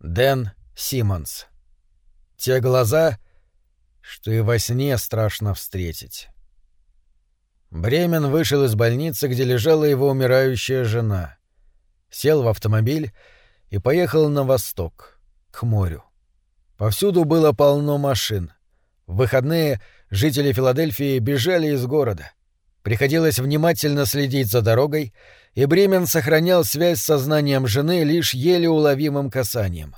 Дэн Симмонс. Те глаза, что и во сне страшно встретить. Бремен вышел из больницы, где лежала его умирающая жена. Сел в автомобиль и поехал на восток, к морю. Повсюду было полно машин. В выходные жители Филадельфии бежали из города. Приходилось внимательно следить за дорогой, и Бремен сохранял связь с сознанием жены лишь еле уловимым касанием.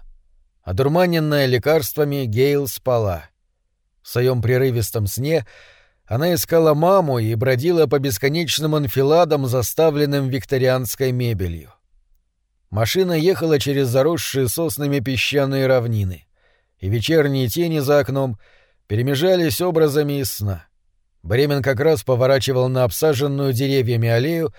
Одурманенная лекарствами, Гейл спала. В своем прерывистом сне она искала маму и бродила по бесконечным анфиладам, заставленным викторианской мебелью. Машина ехала через заросшие соснами песчаные равнины, и вечерние тени за окном перемежались образами из сна. Бремен как раз поворачивал на обсаженную деревьями аллею,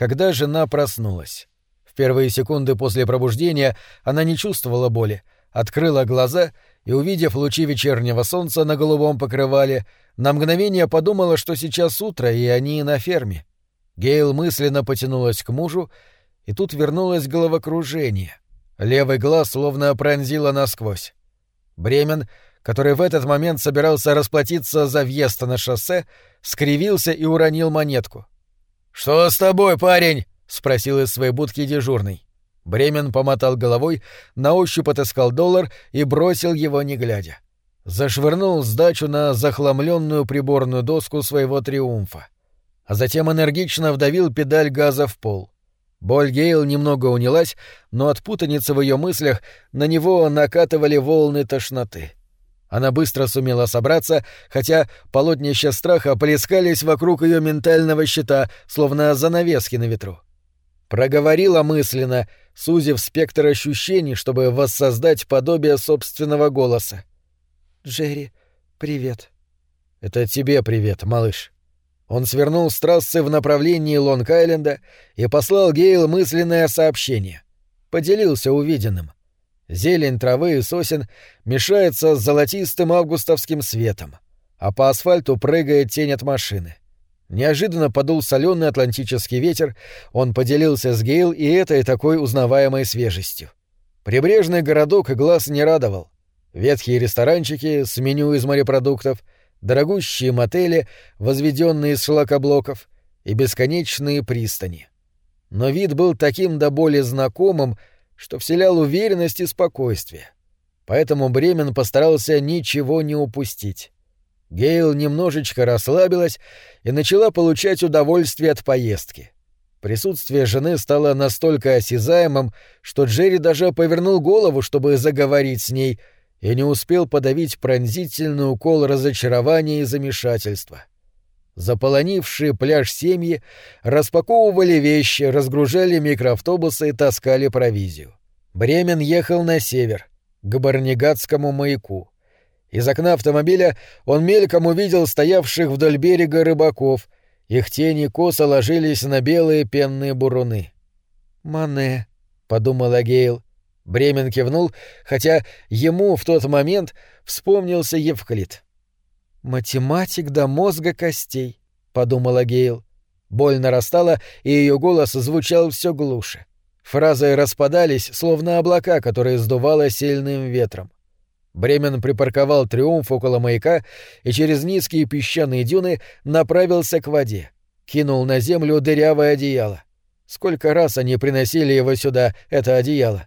когда жена проснулась. В первые секунды после пробуждения она не чувствовала боли, открыла глаза и, увидев лучи вечернего солнца на голубом покрывале, на мгновение подумала, что сейчас утро, и они на ферме. Гейл мысленно потянулась к мужу, и тут вернулось головокружение. Левый глаз словно пронзило насквозь. Бремен, который в этот момент собирался расплатиться за въезд на шоссе, скривился и уронил монетку. «Что с тобой, парень?» — спросил из своей будки дежурный. Бремен помотал головой, на ощупь отыскал доллар и бросил его не глядя. Зашвырнул сдачу на захламленную приборную доску своего триумфа. А затем энергично вдавил педаль газа в пол. Боль Гейл немного унялась, но от путаницы в ее мыслях на него накатывали волны тошноты. Она быстро сумела собраться, хотя полотнища страха плескались вокруг ее ментального щита, словно занавески на ветру. Проговорила мысленно, сузив спектр ощущений, чтобы воссоздать подобие собственного голоса. «Джерри, привет». «Это тебе привет, малыш». Он свернул с трассы в направлении Лонг-Айленда и послал Гейл мысленное сообщение. Поделился увиденным — Зелень травы и сосен мешается с золотистым августовским светом, а по асфальту прыгает тень от машины. Неожиданно подул соленый атлантический ветер, он поделился с Гейл и этой такой узнаваемой свежестью. Прибрежный городок глаз не радовал. Ветхие ресторанчики с меню из морепродуктов, дорогущие мотели, возведенные из шлакоблоков, и бесконечные пристани. Но вид был таким до боли знакомым, что вселял уверенность и спокойствие. Поэтому Бремен постарался ничего не упустить. Гейл немножечко расслабилась и начала получать удовольствие от поездки. Присутствие жены стало настолько осязаемым, что Джерри даже повернул голову, чтобы заговорить с ней, и не успел подавить пронзительный укол разочарования и замешательства. Заполонившие пляж семьи распаковывали вещи, разгружали микроавтобусы и таскали провизию. Бремен ехал на север, к Барнигатскому маяку. Из окна автомобиля он мельком увидел стоявших вдоль берега рыбаков. Их тени косо ложились на белые пенные буруны. «Мане», — подумала Гейл. Бремен кивнул, хотя ему в тот момент вспомнился Евклид. «Математик до мозга костей», — подумала Гейл. Боль нарастала, и ее голос звучал все глуше. Фразы распадались, словно облака, которые сдувало сильным ветром. Бремен припарковал «Триумф» около маяка и через низкие песчаные дюны направился к воде. Кинул на землю дырявое одеяло. Сколько раз они приносили его сюда, это одеяло.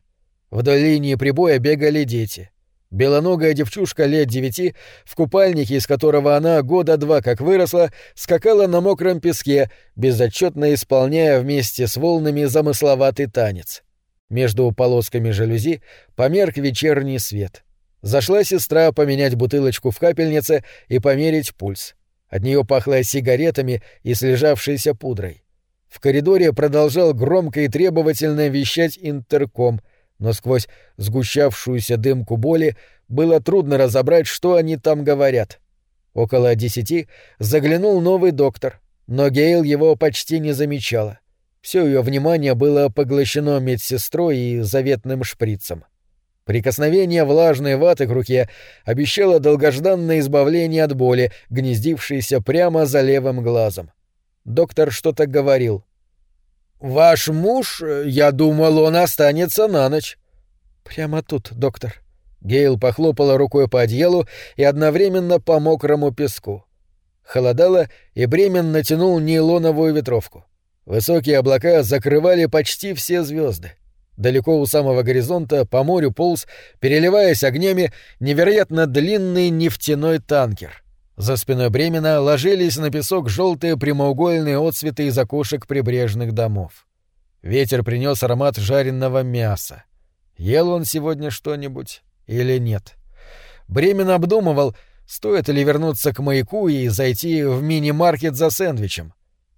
Вдоль линии прибоя бегали дети. Белоногая девчушка лет девяти, в купальнике, из которого она года два как выросла, скакала на мокром песке, безотчетно исполняя вместе с волнами замысловатый танец. Между полосками жалюзи померк вечерний свет. Зашла сестра поменять бутылочку в капельнице и померить пульс. От нее пахло сигаретами и слежавшейся пудрой. В коридоре продолжал громко и требовательно вещать интерком — но сквозь сгущавшуюся дымку боли было трудно разобрать, что они там говорят. Около десяти заглянул новый доктор, но Гейл его почти не замечала. Все ее внимание было поглощено медсестрой и заветным шприцем. Прикосновение влажной ваты к руке обещало долгожданное избавление от боли, гнездившейся прямо за левым глазом. Доктор что-то говорил. «Ваш муж, я думал, он останется на ночь». Прямо тут, доктор. Гейл похлопала рукой по одеялу и одновременно по мокрому песку. Холодало, и Бремен натянул нейлоновую ветровку. Высокие облака закрывали почти все звезды. Далеко у самого горизонта по морю полз, переливаясь огнями, невероятно длинный нефтяной танкер. За спиной Бремена ложились на песок желтые прямоугольные отсветы из окошек прибрежных домов. Ветер принес аромат жареного мяса. Ел он сегодня что-нибудь или нет? Бремен обдумывал, стоит ли вернуться к маяку и зайти в мини-маркет за сэндвичем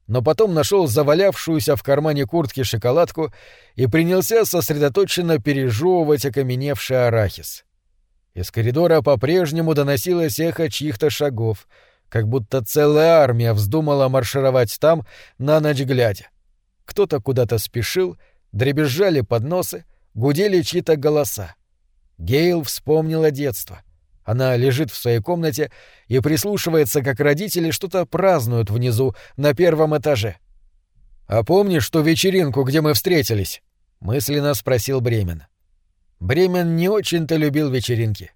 но потом нашел завалявшуюся в кармане куртки шоколадку и принялся сосредоточенно пережевывать окаменевший арахис. Из коридора по-прежнему доносилось эхо чьих-то шагов, как будто целая армия вздумала маршировать там на ночь глядя. Кто-то куда-то спешил, дребезжали подносы, гудели чьи-то голоса. Гейл вспомнила детство. Она лежит в своей комнате и прислушивается, как родители что-то празднуют внизу, на первом этаже. «А помнишь ту вечеринку, где мы встретились?» — мысленно спросил Бремен. Бремен не очень-то любил вечеринки.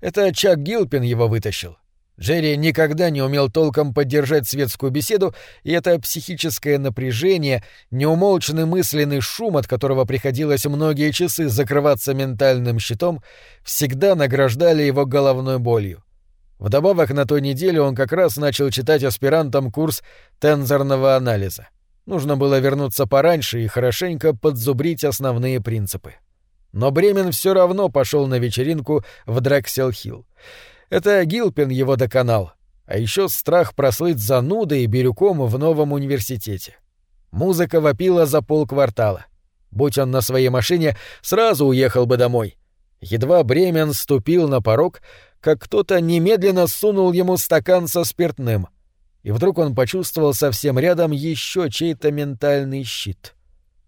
Это Чак Гилпин его вытащил. Джерри никогда не умел толком поддержать светскую беседу, и это психическое напряжение, неумолчный мысленный шум, от которого приходилось многие часы закрываться ментальным щитом, всегда награждали его головной болью. Вдобавок на той неделе он как раз начал читать аспирантам курс тензорного анализа. Нужно было вернуться пораньше и хорошенько подзубрить основные принципы. Но Бремен все равно пошел на вечеринку в Драксел-Хилл. Это Гилпин его доконал, а еще страх прослыть занудой и бирюком в новом университете. Музыка вопила за полквартала. Будь он на своей машине, сразу уехал бы домой. Едва Бремен ступил на порог, как кто-то немедленно сунул ему стакан со спиртным. И вдруг он почувствовал совсем рядом еще чей-то ментальный щит.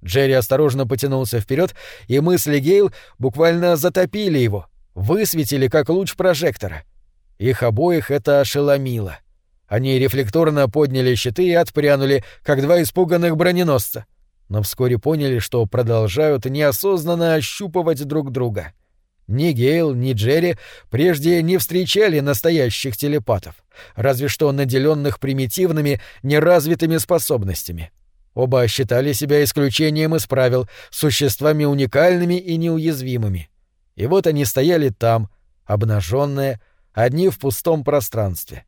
Джерри осторожно потянулся вперед, и мысли Гейл буквально затопили его, высветили как луч прожектора — их обоих это ошеломило. Они рефлекторно подняли щиты и отпрянули, как два испуганных броненосца. Но вскоре поняли, что продолжают неосознанно ощупывать друг друга. Ни Гейл, ни Джерри прежде не встречали настоящих телепатов, разве что наделенных примитивными, неразвитыми способностями. Оба считали себя исключением из правил, существами уникальными и неуязвимыми. И вот они стояли там, обнаженные, одни в пустом пространстве.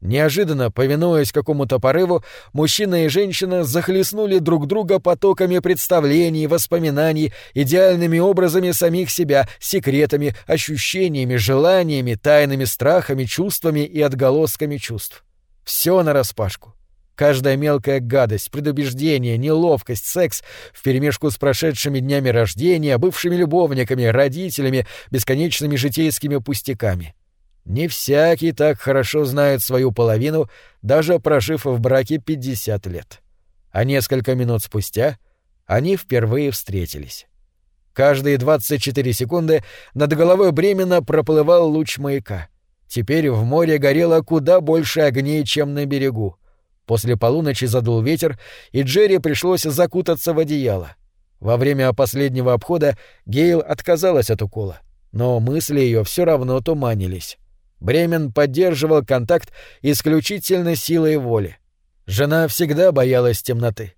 Неожиданно, повинуясь какому-то порыву, мужчина и женщина захлестнули друг друга потоками представлений, воспоминаний, идеальными образами самих себя, секретами, ощущениями, желаниями, тайными страхами, чувствами и отголосками чувств. Все нараспашку. Каждая мелкая гадость, предубеждение, неловкость, секс вперемешку с прошедшими днями рождения, бывшими любовниками, родителями, бесконечными житейскими пустяками. Не всякий так хорошо знает свою половину, даже прожив в браке 50 лет. А несколько минут спустя они впервые встретились. Каждые 24 секунды над головой Бремена проплывал луч маяка. Теперь в море горело куда больше огней, чем на берегу. После полуночи задул ветер, и Джерри пришлось закутаться в одеяло. Во время последнего обхода Гейл отказалась от укола, но мысли ее все равно туманились. Бремен поддерживал контакт исключительно силой воли. Жена всегда боялась темноты.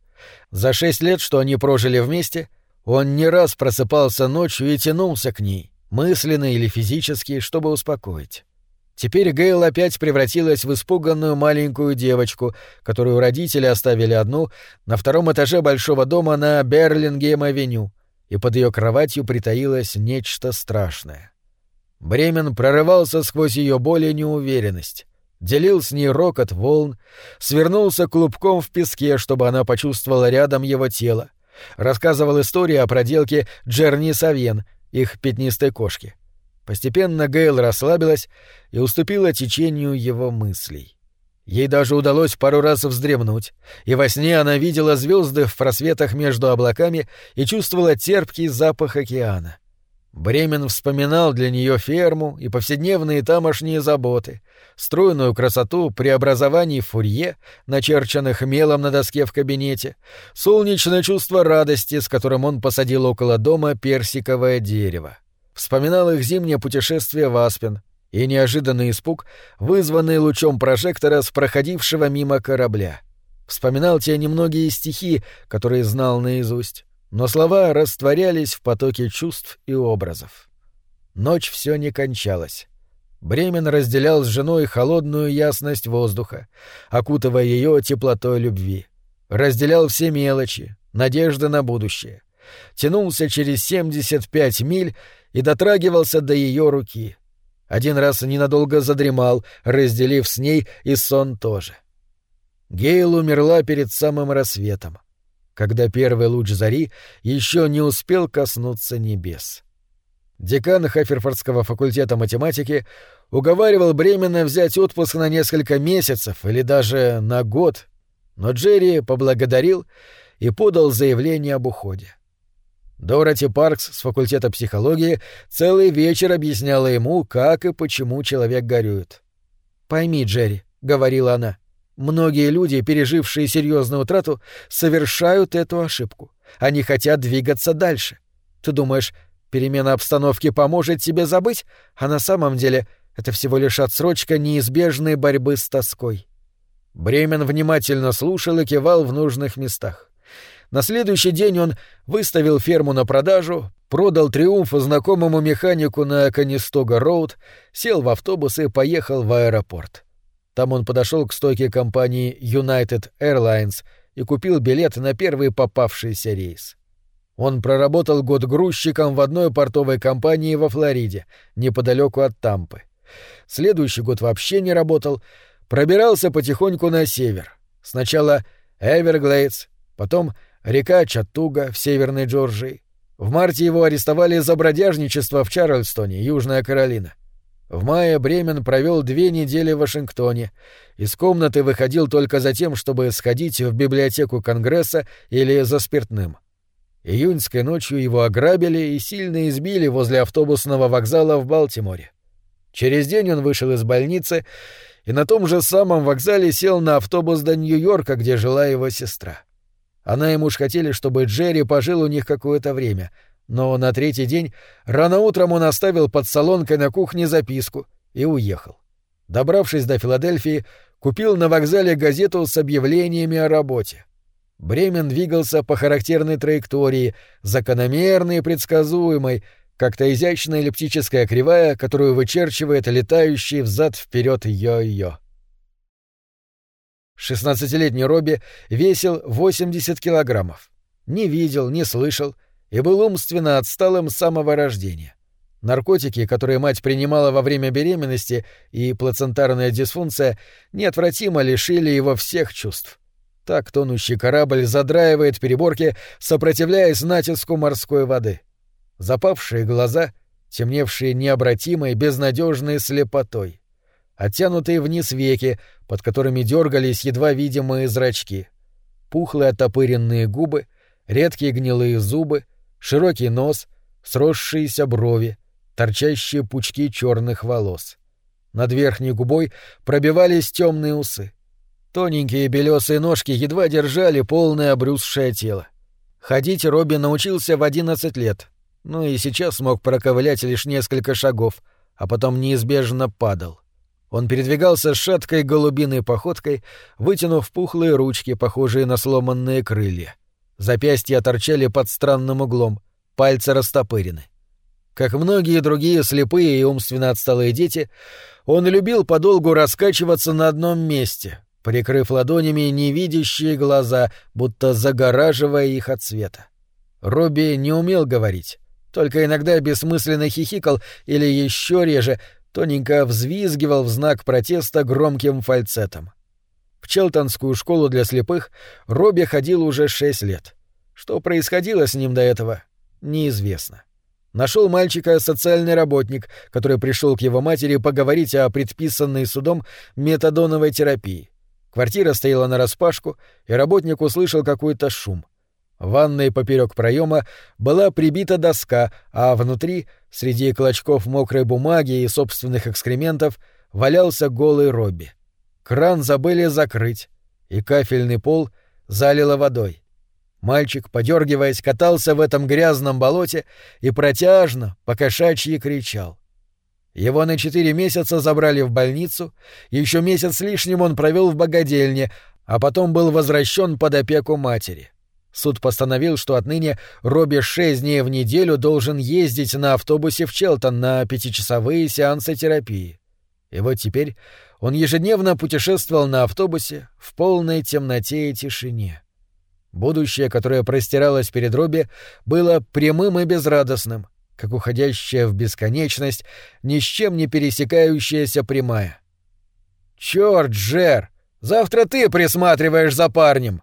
За шесть лет, что они прожили вместе, он не раз просыпался ночью и тянулся к ней, мысленно или физически, чтобы успокоить. Теперь Гейл опять превратилась в испуганную маленькую девочку, которую родители оставили одну на втором этаже большого дома на Берлингем-авеню, и под ее кроватью притаилось нечто страшное. Бремен прорывался сквозь ее боль и неуверенность, делил с ней рокот волн, свернулся клубком в песке, чтобы она почувствовала рядом его тело, рассказывал истории о проделке Джерни Савьен, их пятнистой кошки. Постепенно Гейл расслабилась и уступила течению его мыслей. Ей даже удалось пару раз вздремнуть, и во сне она видела звезды в просветах между облаками и чувствовала терпкий запах океана. Бремен вспоминал для нее ферму и повседневные тамошние заботы, стройную красоту преобразований фурье, начерченных мелом на доске в кабинете, солнечное чувство радости, с которым он посадил около дома персиковое дерево. Вспоминал их зимнее путешествие в Аспен и неожиданный испуг, вызванный лучом прожектора с проходившего мимо корабля. Вспоминал те немногие стихи, которые знал наизусть, но слова растворялись в потоке чувств и образов. Ночь все не кончалась. Бремен разделял с женой холодную ясность воздуха, окутывая ее теплотой любви. Разделял все мелочи, надежды на будущее. Тянулся через 75 миль и дотрагивался до ее руки. Один раз ненадолго задремал, разделив с ней и сон тоже. Гейл умерла перед самым рассветом, когда первый луч зари еще не успел коснуться небес. Декан Хаферфордского факультета математики уговаривал Бремена взять отпуск на несколько месяцев или даже на год, но Джерри поблагодарил и подал заявление об уходе. Дороти Паркс с факультета психологии целый вечер объясняла ему, как и почему человек горюет. «Пойми, Джерри», — говорила она, — «многие люди, пережившие серьезную утрату, совершают эту ошибку. Они хотят двигаться дальше. Ты думаешь, Перемена обстановки поможет тебе забыть, а на самом деле это всего лишь отсрочка неизбежной борьбы с тоской. Бремен внимательно слушал и кивал в нужных местах. На следующий день он выставил ферму на продажу, продал триумф знакомому механику на Канистога-Роуд, сел в автобус и поехал в аэропорт. Там он подошел к стойке компании United Airlines и купил билет на первый попавшийся рейс. Он проработал год грузчиком в одной портовой компании во Флориде, неподалеку от Тампы. Следующий год вообще не работал, пробирался потихоньку на север. Сначала Эверглейдс, потом река Чаттуга в Северной Джорджии. В марте его арестовали за бродяжничество в Чарльстоне, Южная Каролина. В мае Бремен провел две недели в Вашингтоне. Из комнаты выходил только за тем, чтобы сходить в библиотеку Конгресса или за спиртным. Июньской ночью его ограбили и сильно избили возле автобусного вокзала в Балтиморе. Через день он вышел из больницы и на том же самом вокзале сел на автобус до Нью-Йорка, где жила его сестра. Она и муж хотели, чтобы Джерри пожил у них какое-то время, но на третий день рано утром он оставил под солонкой на кухне записку и уехал. Добравшись до Филадельфии, купил на вокзале газету с объявлениями о работе. Бремен двигался по характерной траектории, закономерной и предсказуемой, как-то изящная эллиптическая кривая, которую вычерчивает летающий взад вперед йо-йо. Шестнадцатилетний Робби весил 80 килограммов. Не видел, не слышал и был умственно отсталым с самого рождения. Наркотики, которые мать принимала во время беременности, и плацентарная дисфункция неотвратимо лишили его всех чувств. Так тонущий корабль задраивает переборки, сопротивляясь натиску морской воды. Запавшие глаза, темневшие необратимой, безнадежной слепотой. Оттянутые вниз веки, под которыми дергались едва видимые зрачки. Пухлые отопыренные губы, редкие гнилые зубы, широкий нос, сросшиеся брови, торчащие пучки черных волос. Над верхней губой пробивались темные усы. Тоненькие белесые ножки едва держали полное обрюзшее тело. Ходить Робби научился в одиннадцать лет, ну и сейчас смог проковылять лишь несколько шагов, а потом неизбежно падал. Он передвигался шаткой голубиной походкой, вытянув пухлые ручки, похожие на сломанные крылья. Запястья торчали под странным углом, пальцы растопырены. Как многие другие слепые и умственно отсталые дети, он любил подолгу раскачиваться на одном месте, прикрыв ладонями невидящие глаза, будто загораживая их от света. Робби не умел говорить, только иногда бессмысленно хихикал или еще реже тоненько взвизгивал в знак протеста громким фальцетом. В Челтонскую школу для слепых Робби ходил уже шесть лет. Что происходило с ним до этого, неизвестно. Нашел мальчика социальный работник, который пришел к его матери поговорить о предписанной судом метадоновой терапии. Квартира стояла нараспашку, и работник услышал какой-то шум. В ванной поперек проема была прибита доска, а внутри, среди клочков мокрой бумаги и собственных экскрементов, валялся голый Робби. Кран забыли закрыть, и кафельный пол залило водой. Мальчик, подергиваясь, катался в этом грязном болоте и протяжно, покошачьи кричал. Его на четыре месяца забрали в больницу, еще месяц лишним он провел в богадельне, а потом был возвращен под опеку матери. Суд постановил, что отныне Робби шесть дней в неделю должен ездить на автобусе в Челтон на пятичасовые сеансы терапии. И вот теперь он ежедневно путешествовал на автобусе в полной темноте и тишине. Будущее, которое простиралось перед Робби, было прямым и безрадостным, как уходящая в бесконечность, ни с чем не пересекающаяся прямая. «Чёрт, Джер! Завтра ты присматриваешь за парнем!»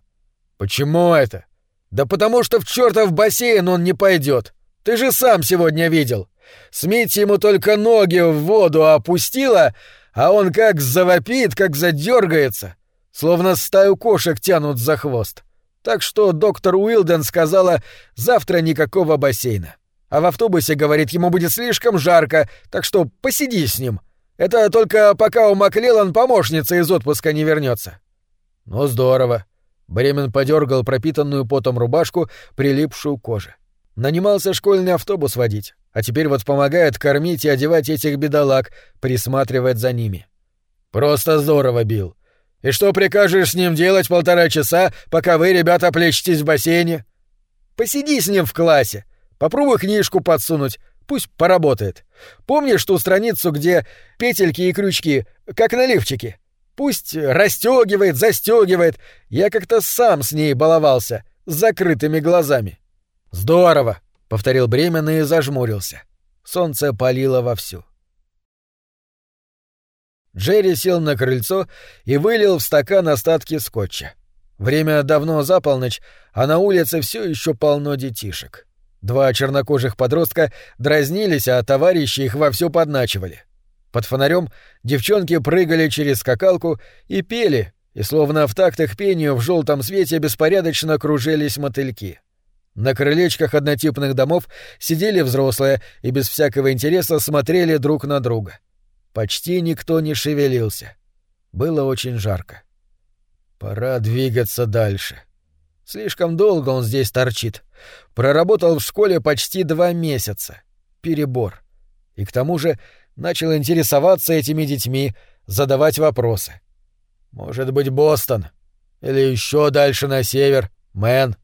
«Почему это?» «Да потому что в чёртов бассейн он не пойдет. Ты же сам сегодня видел. Смить ему только ноги в воду опустила, а он как завопит, как задергается, словно стаю кошек тянут за хвост. Так что доктор Уилден сказала, завтра никакого бассейна. А в автобусе, говорит, ему будет слишком жарко, так что посиди с ним. Это только пока у Маклеллан помощница из отпуска не вернется. Ну здорово. Бремен подергал пропитанную потом рубашку, прилипшую к коже. Нанимался школьный автобус водить, а теперь вот помогает кормить и одевать этих бедолаг, присматривать за ними. Просто здорово, Билл. И что прикажешь с ним делать полтора часа, пока вы, ребята, плещетесь в бассейне? Посиди с ним в классе. Попробуй книжку подсунуть. Пусть поработает. Помнишь ту страницу, где петельки и крючки, как наливчики? Пусть расстегивает, застегивает. Я как-то сам с ней баловался, с закрытыми глазами. Здорово, повторил Бремен и зажмурился. Солнце палило вовсю. Джерри сел на крыльцо и вылил в стакан остатки скотча. Время давно за полночь, а на улице все еще полно детишек. Два чернокожих подростка дразнились, а товарищи их вовсю подначивали. Под фонарем девчонки прыгали через скакалку и пели, и словно в такт их пению в желтом свете беспорядочно кружились мотыльки. На крылечках однотипных домов сидели взрослые и без всякого интереса смотрели друг на друга. Почти никто не шевелился. Было очень жарко. Пора двигаться дальше. Слишком долго он здесь торчит. Проработал в школе почти два месяца. Перебор. И к тому же начал интересоваться этими детьми, задавать вопросы. Может быть, Бостон? Или еще дальше на север? Мэн?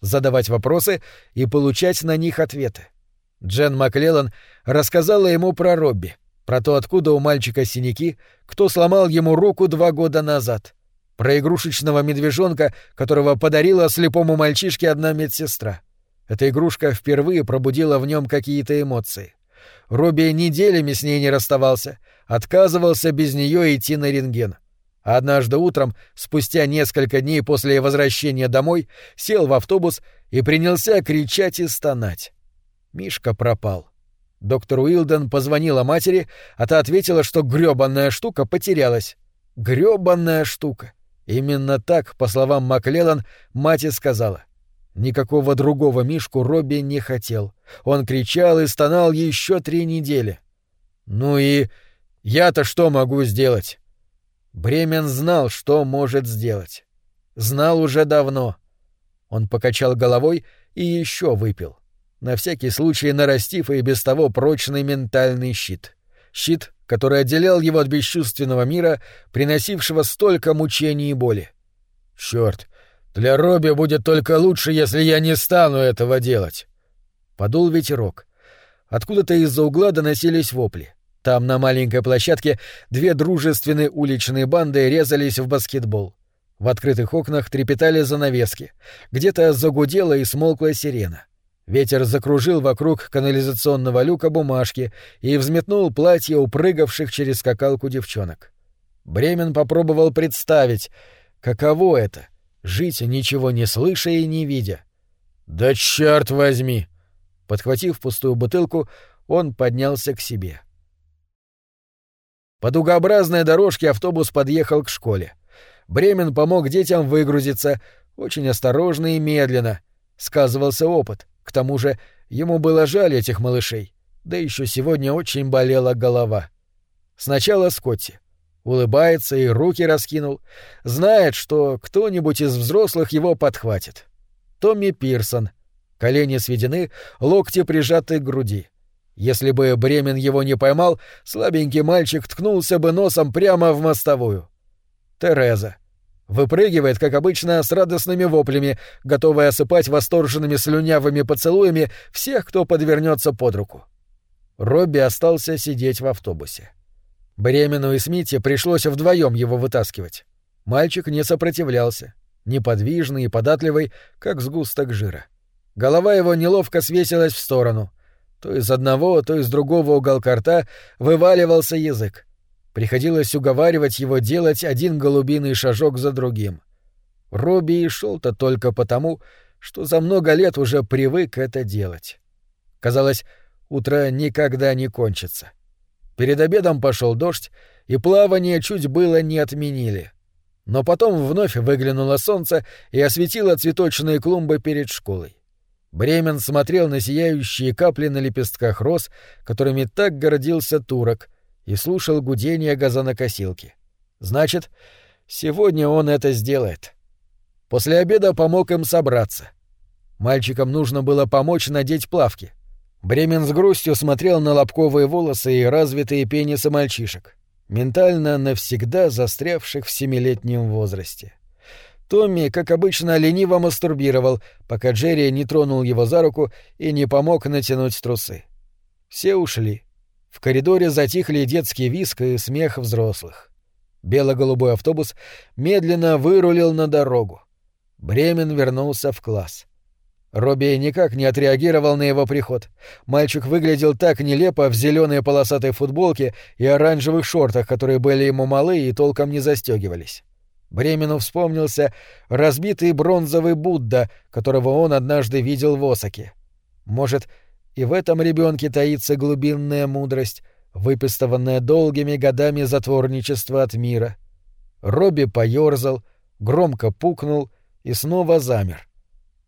Задавать вопросы и получать на них ответы. Джен Маклеллан рассказала ему про Робби — про то, откуда у мальчика синяки, кто сломал ему руку два года назад. Про игрушечного медвежонка, которого подарила слепому мальчишке одна медсестра. Эта игрушка впервые пробудила в нем какие-то эмоции. Робби неделями с ней не расставался, отказывался без нее идти на рентген. Однажды утром, спустя несколько дней после возвращения домой, сел в автобус и принялся кричать и стонать. Мишка пропал. Доктор Уилден позвонила матери, а та ответила, что грёбаная штука потерялась. Грёбаная штука. Именно так, по словам Маклеллан, мать и сказала. Никакого другого Мишку Робби не хотел. Он кричал и стонал еще три недели. Ну и я-то что могу сделать? Бремен знал, что может сделать. Знал уже давно. Он покачал головой и еще выпил на всякий случай нарастив и без того прочный ментальный щит. Щит, который отделял его от бесчувственного мира, приносившего столько мучений и боли. Черт, для Робби будет только лучше, если я не стану этого делать. Подул ветерок. Откуда-то из-за угла доносились вопли. Там, на маленькой площадке, две дружественные уличные банды резались в баскетбол. В открытых окнах трепетали занавески. Где-то загудела и смолкла сирена. Ветер закружил вокруг канализационного люка бумажки и взметнул платье упрыгавших через скакалку девчонок. Бремен попробовал представить, каково это — жить, ничего не слыша и не видя. «Да черт возьми!» Подхватив пустую бутылку, он поднялся к себе. По дугообразной дорожке автобус подъехал к школе. Бремен помог детям выгрузиться, очень осторожно и медленно. Сказывался опыт — к тому же ему было жаль этих малышей, да еще сегодня очень болела голова. Сначала Скотти. Улыбается и руки раскинул. Знает, что кто-нибудь из взрослых его подхватит. Томми Пирсон. Колени сведены, локти прижаты к груди. Если бы Бремен его не поймал, слабенький мальчик ткнулся бы носом прямо в мостовую. Тереза. Выпрыгивает, как обычно, с радостными воплями, готовая осыпать восторженными слюнявыми поцелуями всех, кто подвернется под руку. Робби остался сидеть в автобусе. Бремену и Смите пришлось вдвоем его вытаскивать. Мальчик не сопротивлялся, неподвижный и податливый, как сгусток жира. Голова его неловко свесилась в сторону. То из одного, то из другого уголка рта вываливался язык. Приходилось уговаривать его делать один голубиный шажок за другим. Робби и шел-то только потому, что за много лет уже привык это делать. Казалось, утро никогда не кончится. Перед обедом пошел дождь, и плавание чуть было не отменили. Но потом вновь выглянуло солнце и осветило цветочные клумбы перед школой. Бремен смотрел на сияющие капли на лепестках роз, которыми так гордился турок, и слушал гудение газонокосилки. Значит, сегодня он это сделает. После обеда помог им собраться. Мальчикам нужно было помочь надеть плавки. Бремен с грустью смотрел на лобковые волосы и развитые пенисы мальчишек, ментально навсегда застрявших в семилетнем возрасте. Томми, как обычно, лениво мастурбировал, пока Джерри не тронул его за руку и не помог натянуть трусы. Все ушли. В коридоре затихли детский виск и смех взрослых. Бело-голубой автобус медленно вырулил на дорогу. Бремен вернулся в класс. Робби никак не отреагировал на его приход. Мальчик выглядел так нелепо в зеленой полосатой футболке и оранжевых шортах, которые были ему малы и толком не застегивались. Бремену вспомнился разбитый бронзовый Будда, которого он однажды видел в Осаке. Может, и в этом ребенке таится глубинная мудрость, выпистованная долгими годами затворничества от мира. Робби поерзал, громко пукнул и снова замер.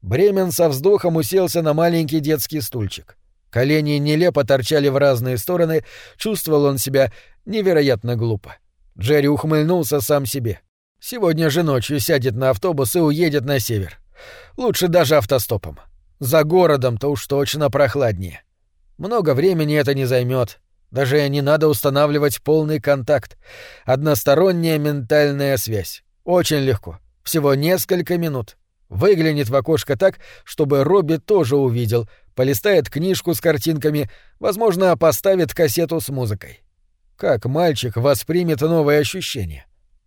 Бремен со вздохом уселся на маленький детский стульчик. Колени нелепо торчали в разные стороны, чувствовал он себя невероятно глупо. Джерри ухмыльнулся сам себе. Сегодня же ночью сядет на автобус и уедет на север. Лучше даже автостопом. За городом-то уж точно прохладнее. Много времени это не займет. Даже не надо устанавливать полный контакт. Односторонняя ментальная связь. Очень легко. Всего несколько минут. Выглянет в окошко так, чтобы Робби тоже увидел, полистает книжку с картинками, возможно, поставит кассету с музыкой. Как мальчик воспримет новые ощущения?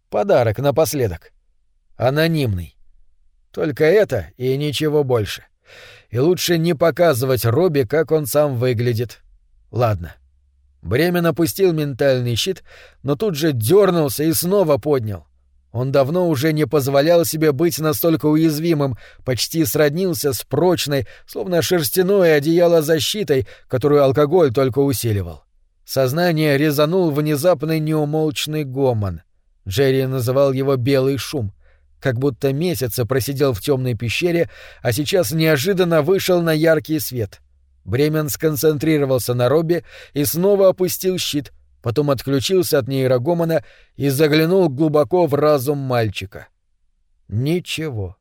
Подарок напоследок. Анонимный. Только это и ничего больше. И лучше не показывать Робби, как он сам выглядит. Ладно. Бремен опустил ментальный щит, но тут же дернулся и снова поднял. Он давно уже не позволял себе быть настолько уязвимым, почти сроднился с прочной, словно шерстяное одеяло защитой, которую алкоголь только усиливал. Сознание резанул внезапный неумолчный гомон. Джерри называл его «белый шум», как будто месяца просидел в темной пещере, а сейчас неожиданно вышел на яркий свет. Бремен сконцентрировался на Робби и снова опустил щит — потом отключился от нейрогомона и заглянул глубоко в разум мальчика. Ничего.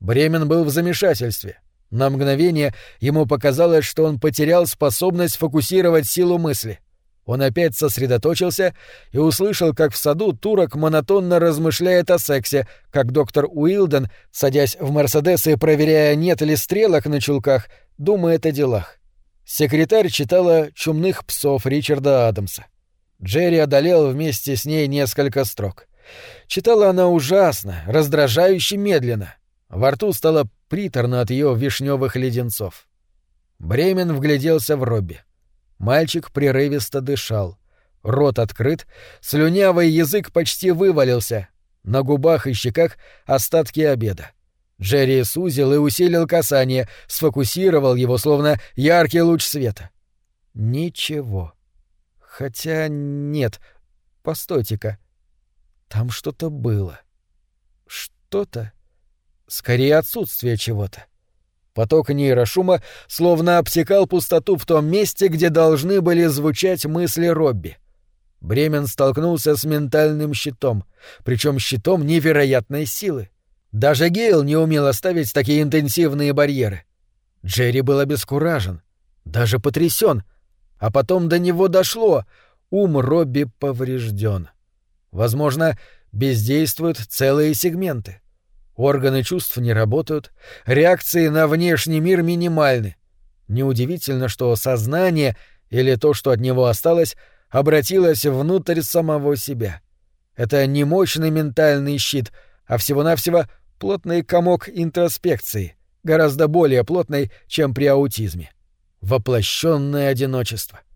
Бремен был в замешательстве. На мгновение ему показалось, что он потерял способность фокусировать силу мысли. Он опять сосредоточился и услышал, как в саду турок монотонно размышляет о сексе, как доктор Уилден, садясь в «Мерседес» и проверяя, нет ли стрелок на чулках, думает о делах. Секретарь читала «Чумных псов» Ричарда Адамса. Джерри одолел вместе с ней несколько строк. Читала она ужасно, раздражающе медленно. Во рту стало приторно от ее вишневых леденцов. Бремен вгляделся в Робби. Мальчик прерывисто дышал. Рот открыт, слюнявый язык почти вывалился. На губах и щеках остатки обеда. Джерри сузил и усилил касание, сфокусировал его, словно яркий луч света. Ничего. Хотя нет. Постойте-ка. Там что-то было. Что-то? Скорее отсутствие чего-то. Поток нейрошума словно обтекал пустоту в том месте, где должны были звучать мысли Робби. Бремен столкнулся с ментальным щитом, причем щитом невероятной силы. Даже Гейл не умел оставить такие интенсивные барьеры. Джерри был обескуражен, даже потрясен, а потом до него дошло — ум Робби поврежден. Возможно, бездействуют целые сегменты. Органы чувств не работают, реакции на внешний мир минимальны. Неудивительно, что сознание или то, что от него осталось, обратилось внутрь самого себя. Это не мощный ментальный щит, а всего-навсего плотный комок интроспекции, гораздо более плотный, чем при аутизме. Воплощенное одиночество —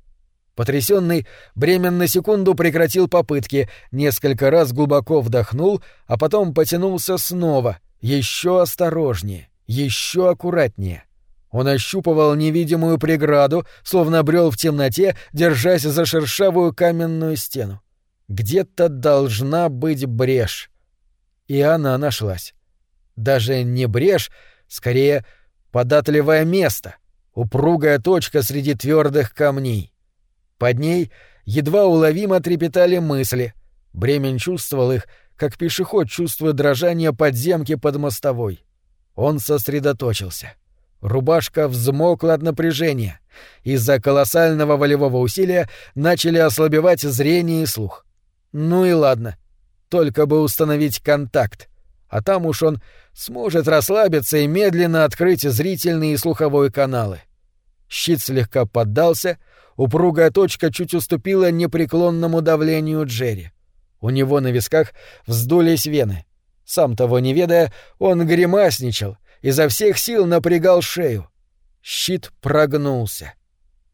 Потрясенный, Бремен на секунду прекратил попытки, несколько раз глубоко вдохнул, а потом потянулся снова, еще осторожнее, еще аккуратнее. Он ощупывал невидимую преграду, словно брел в темноте, держась за шершавую каменную стену. Где-то должна быть брешь. И она нашлась. Даже не брешь, скорее податливое место, упругая точка среди твердых камней. Под ней едва уловимо трепетали мысли. Бремен чувствовал их, как пешеход чувствует дрожание подземки под мостовой. Он сосредоточился. Рубашка взмокла от напряжения. Из-за колоссального волевого усилия начали ослабевать зрение и слух. Ну и ладно. Только бы установить контакт. А там уж он сможет расслабиться и медленно открыть зрительные и слуховой каналы. Щит слегка поддался, упругая точка чуть уступила непреклонному давлению Джерри. У него на висках вздулись вены. Сам того не ведая, он гримасничал, изо всех сил напрягал шею. Щит прогнулся.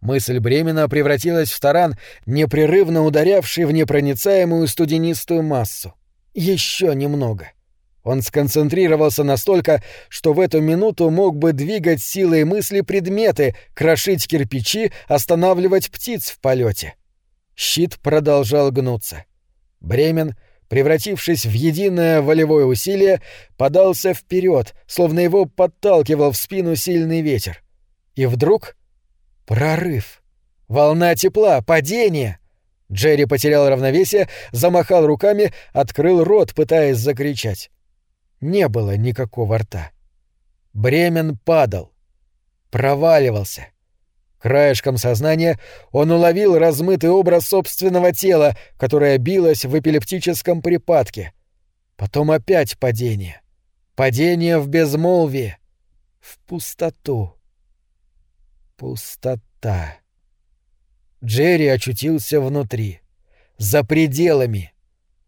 Мысль Бремена превратилась в таран, непрерывно ударявший в непроницаемую студенистую массу. Еще немного — он сконцентрировался настолько, что в эту минуту мог бы двигать силой мысли предметы, крошить кирпичи, останавливать птиц в полете. Щит продолжал гнуться. Бремен, превратившись в единое волевое усилие, подался вперед, словно его подталкивал в спину сильный ветер. И вдруг — прорыв. Волна тепла, падение. Джерри потерял равновесие, замахал руками, открыл рот, пытаясь закричать не было никакого рта. Бремен падал, проваливался. Краешком сознания он уловил размытый образ собственного тела, которое билось в эпилептическом припадке. Потом опять падение. Падение в безмолвие. В пустоту. Пустота. Джерри очутился внутри. За пределами.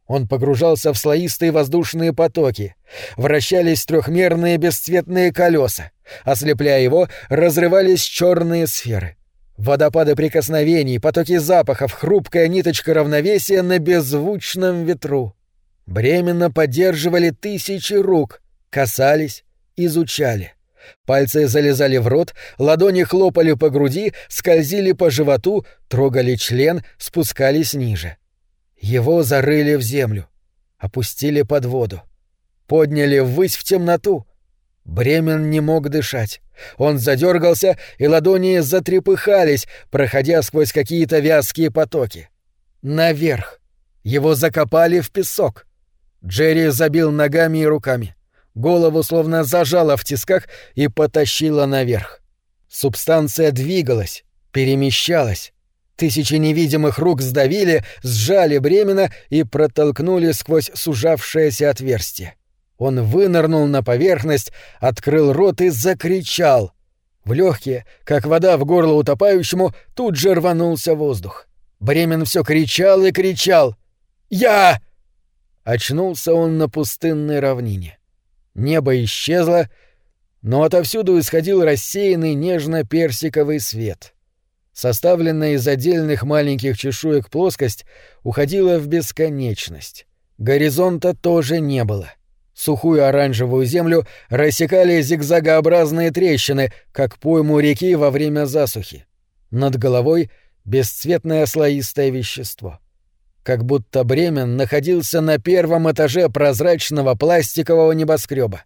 Он погружался в слоистые воздушные потоки. Вращались трехмерные бесцветные колеса. Ослепляя его, разрывались черные сферы. Водопады прикосновений, потоки запахов, хрупкая ниточка равновесия на беззвучном ветру. Бременно поддерживали тысячи рук, касались, изучали. Пальцы залезали в рот, ладони хлопали по груди, скользили по животу, трогали член, спускались ниже. — его зарыли в землю, опустили под воду, подняли ввысь в темноту. Бремен не мог дышать. Он задергался, и ладони затрепыхались, проходя сквозь какие-то вязкие потоки. Наверх. Его закопали в песок. Джерри забил ногами и руками. Голову словно зажало в тисках и потащило наверх. Субстанция двигалась, перемещалась, Тысячи невидимых рук сдавили, сжали бремена и протолкнули сквозь сужавшееся отверстие. Он вынырнул на поверхность, открыл рот и закричал. В легкие, как вода в горло утопающему, тут же рванулся воздух. Бремен все кричал и кричал. «Я!» Очнулся он на пустынной равнине. Небо исчезло, но отовсюду исходил рассеянный нежно-персиковый свет — составленная из отдельных маленьких чешуек плоскость, уходила в бесконечность. Горизонта тоже не было. Сухую оранжевую землю рассекали зигзагообразные трещины, как пойму реки во время засухи. Над головой — бесцветное слоистое вещество. Как будто Бремен находился на первом этаже прозрачного пластикового небоскреба,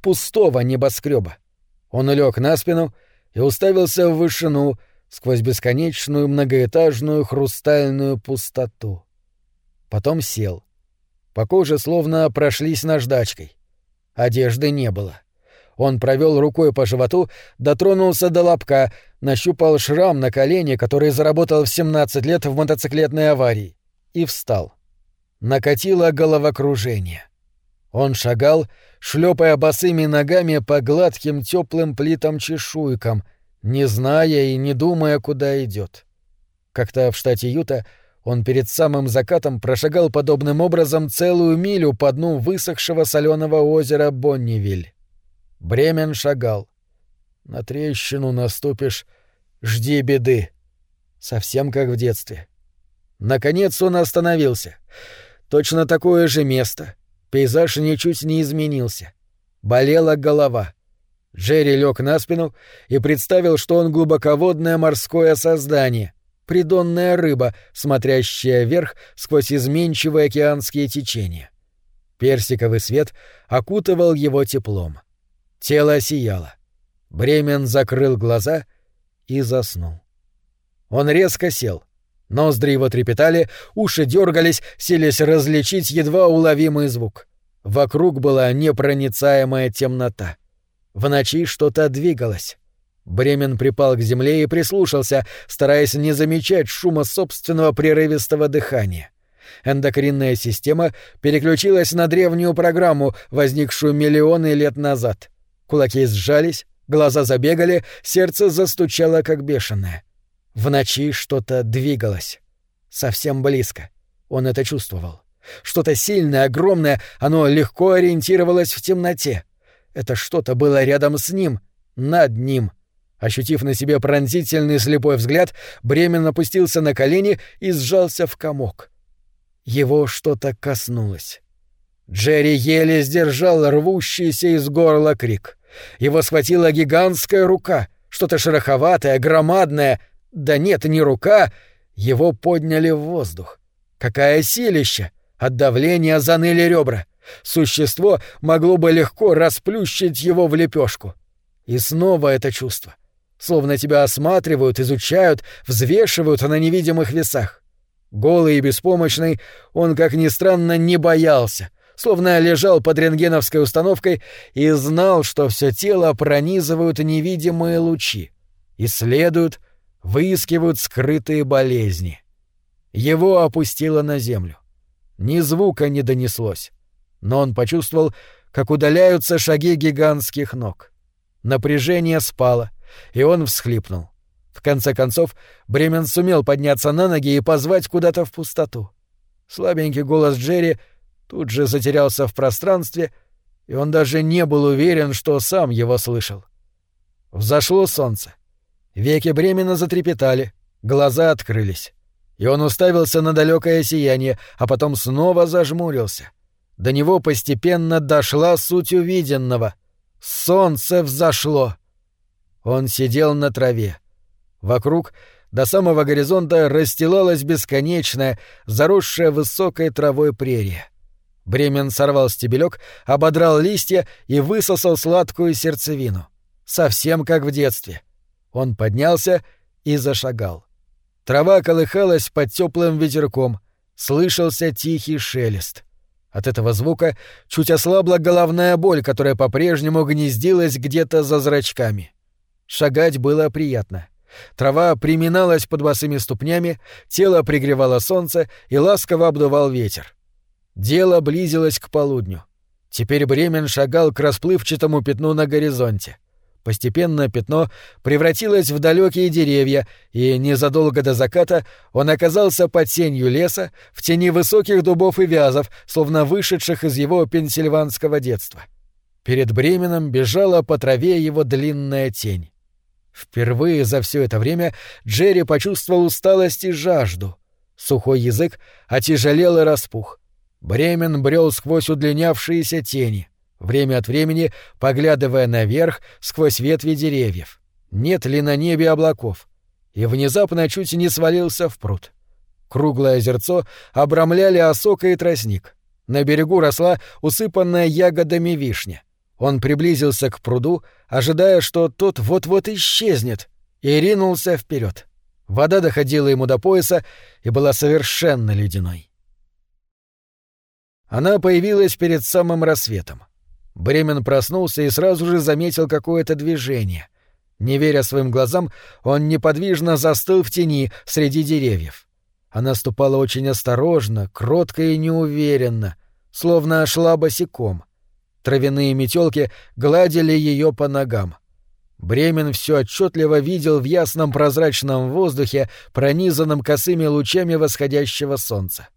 пустого небоскреба. Он лег на спину и уставился в вышину — сквозь бесконечную многоэтажную хрустальную пустоту. Потом сел. По коже словно прошлись наждачкой. Одежды не было. Он провел рукой по животу, дотронулся до лобка, нащупал шрам на колене, который заработал в 17 лет в мотоциклетной аварии, и встал. Накатило головокружение. Он шагал, шлепая босыми ногами по гладким теплым плитам-чешуйкам, не зная и не думая, куда идет. Как-то в штате Юта он перед самым закатом прошагал подобным образом целую милю по дну высохшего соленого озера Боннивиль. Бремен шагал. На трещину наступишь, жди беды. Совсем как в детстве. Наконец он остановился. Точно такое же место. Пейзаж ничуть не изменился. Болела голова. Джерри лег на спину и представил, что он глубоководное морское создание, придонная рыба, смотрящая вверх сквозь изменчивые океанские течения. Персиковый свет окутывал его теплом. — Тело сияло. Бремен закрыл глаза и заснул. Он резко сел. Ноздри его трепетали, уши дергались, селись различить едва уловимый звук. Вокруг была непроницаемая темнота. В ночи что-то двигалось. Бремен припал к земле и прислушался, стараясь не замечать шума собственного прерывистого дыхания. Эндокринная система переключилась на древнюю программу, возникшую миллионы лет назад. Кулаки сжались, глаза забегали, сердце застучало как бешеное. В ночи что-то двигалось. Совсем близко. Он это чувствовал. Что-то сильное, огромное, оно легко ориентировалось в темноте. Это что-то было рядом с ним, над ним. Ощутив на себе пронзительный слепой взгляд, Бремен опустился на колени и сжался в комок. Его что-то коснулось. Джерри еле сдержал рвущийся из горла крик. Его схватила гигантская рука, что-то шероховатое, громадное. Да нет, не рука. Его подняли в воздух. Какая силища! От давления заныли ребра. Существо могло бы легко расплющить его в лепешку. И снова это чувство. Словно тебя осматривают, изучают, взвешивают на невидимых весах. Голый и беспомощный, он, как ни странно, не боялся — словно лежал под рентгеновской установкой и знал, что все тело пронизывают невидимые лучи, исследуют, выискивают скрытые болезни. Его опустило на землю. Ни звука не донеслось, но он почувствовал, как удаляются шаги гигантских ног. Напряжение спало, и он всхлипнул. В конце концов, Бремен сумел подняться на ноги и позвать куда-то в пустоту. Слабенький голос Джерри тут же затерялся в пространстве, и он даже не был уверен, что сам его слышал. Взошло солнце. Веки Бремена затрепетали, глаза открылись. И он уставился на далекое сияние, а потом снова зажмурился. До него постепенно дошла суть увиденного. Солнце взошло. Он сидел на траве. Вокруг до самого горизонта расстилалась бесконечная, заросшая высокой травой прерия. Бремен сорвал стебелек, ободрал листья и высосал сладкую сердцевину. Совсем как в детстве. Он поднялся и зашагал. Трава колыхалась под теплым ветерком, слышался тихий шелест. От этого звука чуть ослабла головная боль, которая по-прежнему гнездилась где-то за зрачками. Шагать было приятно. Трава приминалась под босыми ступнями, тело пригревало солнце и ласково обдувал ветер. Дело близилось к полудню. Теперь Бремен шагал к расплывчатому пятну на горизонте. Постепенно пятно превратилось в далекие деревья, и незадолго до заката он оказался под сенью леса, в тени высоких дубов и вязов, словно вышедших из его пенсильванского детства. Перед Бременом бежала по траве его длинная тень. Впервые за все это время Джерри почувствовал усталость и жажду. Сухой язык отяжелел и распух. Бремен брел сквозь удлинявшиеся тени, время от времени поглядывая наверх сквозь ветви деревьев. Нет ли на небе облаков? И внезапно чуть не свалился в пруд. Круглое озерцо обрамляли осока и тростник. На берегу росла усыпанная ягодами вишня. Он приблизился к пруду, ожидая, что тот вот-вот исчезнет, и ринулся вперед. Вода доходила ему до пояса и была совершенно ледяной. Она появилась перед самым рассветом. Бремен проснулся и сразу же заметил какое-то движение. Не веря своим глазам, он неподвижно застыл в тени среди деревьев. Она ступала очень осторожно, кротко и неуверенно, словно шла босиком. Травяные метелки гладили ее по ногам. Бремен все отчетливо видел в ясном прозрачном воздухе, пронизанном косыми лучами восходящего солнца.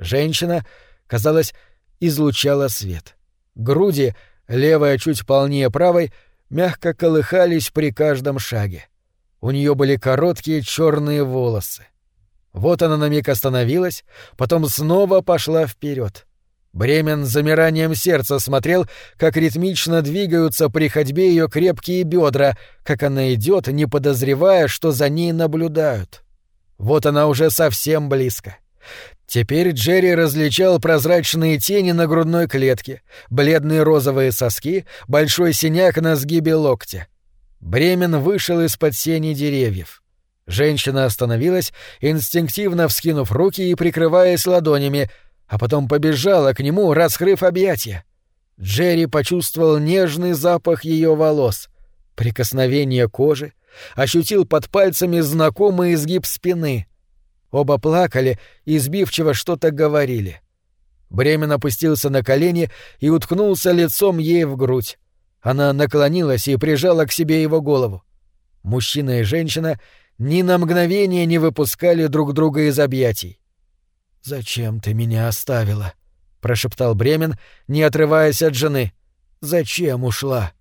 Женщина, казалось, излучала свет. Груди, левая чуть полнее правой, мягко колыхались при каждом шаге. У нее были короткие черные волосы. Вот она на миг остановилась, потом снова пошла вперед. Бремен с замиранием сердца смотрел, как ритмично двигаются при ходьбе ее крепкие бедра, как она идет, не подозревая, что за ней наблюдают. Вот она уже совсем близко. Теперь Джерри различал прозрачные тени на грудной клетке, бледные розовые соски, большой синяк на сгибе локтя. Бремен вышел из-под сени деревьев. Женщина остановилась, инстинктивно вскинув руки и прикрываясь ладонями, а потом побежала к нему, раскрыв объятия. Джерри почувствовал нежный запах ее волос, прикосновение кожи, ощутил под пальцами знакомый изгиб спины. Оба плакали и сбивчиво что-то говорили. Бремен опустился на колени и уткнулся лицом ей в грудь. Она наклонилась и прижала к себе его голову. Мужчина и женщина ни на мгновение не выпускали друг друга из объятий. «Зачем ты меня оставила?» — прошептал Бремен, не отрываясь от жены. «Зачем ушла?»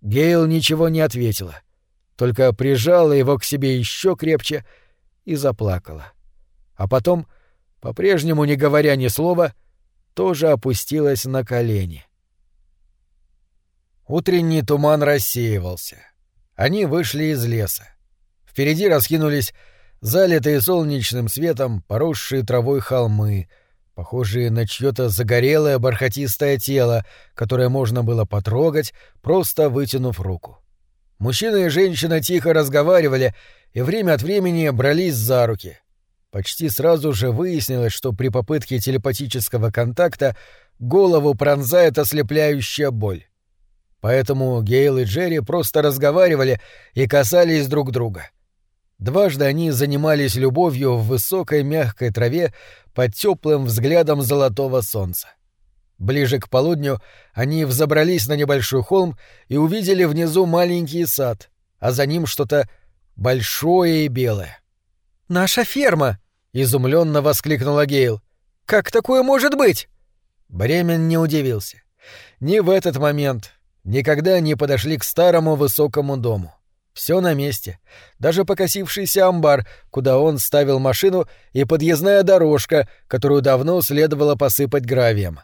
Гейл ничего не ответила, только прижала его к себе еще крепче и заплакала. А потом, по-прежнему не говоря ни слова, тоже опустилась на колени. Утренний туман рассеивался. Они вышли из леса. Впереди раскинулись залитые солнечным светом поросшие травой холмы, похожие на чьё-то загорелое бархатистое тело, которое можно было потрогать, просто вытянув руку. Мужчина и женщина тихо разговаривали и время от времени брались за руки. Почти сразу же выяснилось, что при попытке телепатического контакта голову пронзает ослепляющая боль. Поэтому Гейл и Джерри просто разговаривали и касались друг друга — Дважды они занимались любовью в высокой мягкой траве под теплым взглядом золотого солнца. Ближе к полудню они взобрались на небольшой холм и увидели внизу маленький сад, а за ним что-то большое и белое. «Наша ферма!» — изумленно воскликнула Гейл. «Как такое может быть?» Бремен не удивился. Ни в этот момент, никогда не подошли к старому высокому дому. Все на месте. Даже покосившийся амбар, куда он ставил машину, и подъездная дорожка, которую давно следовало посыпать гравием.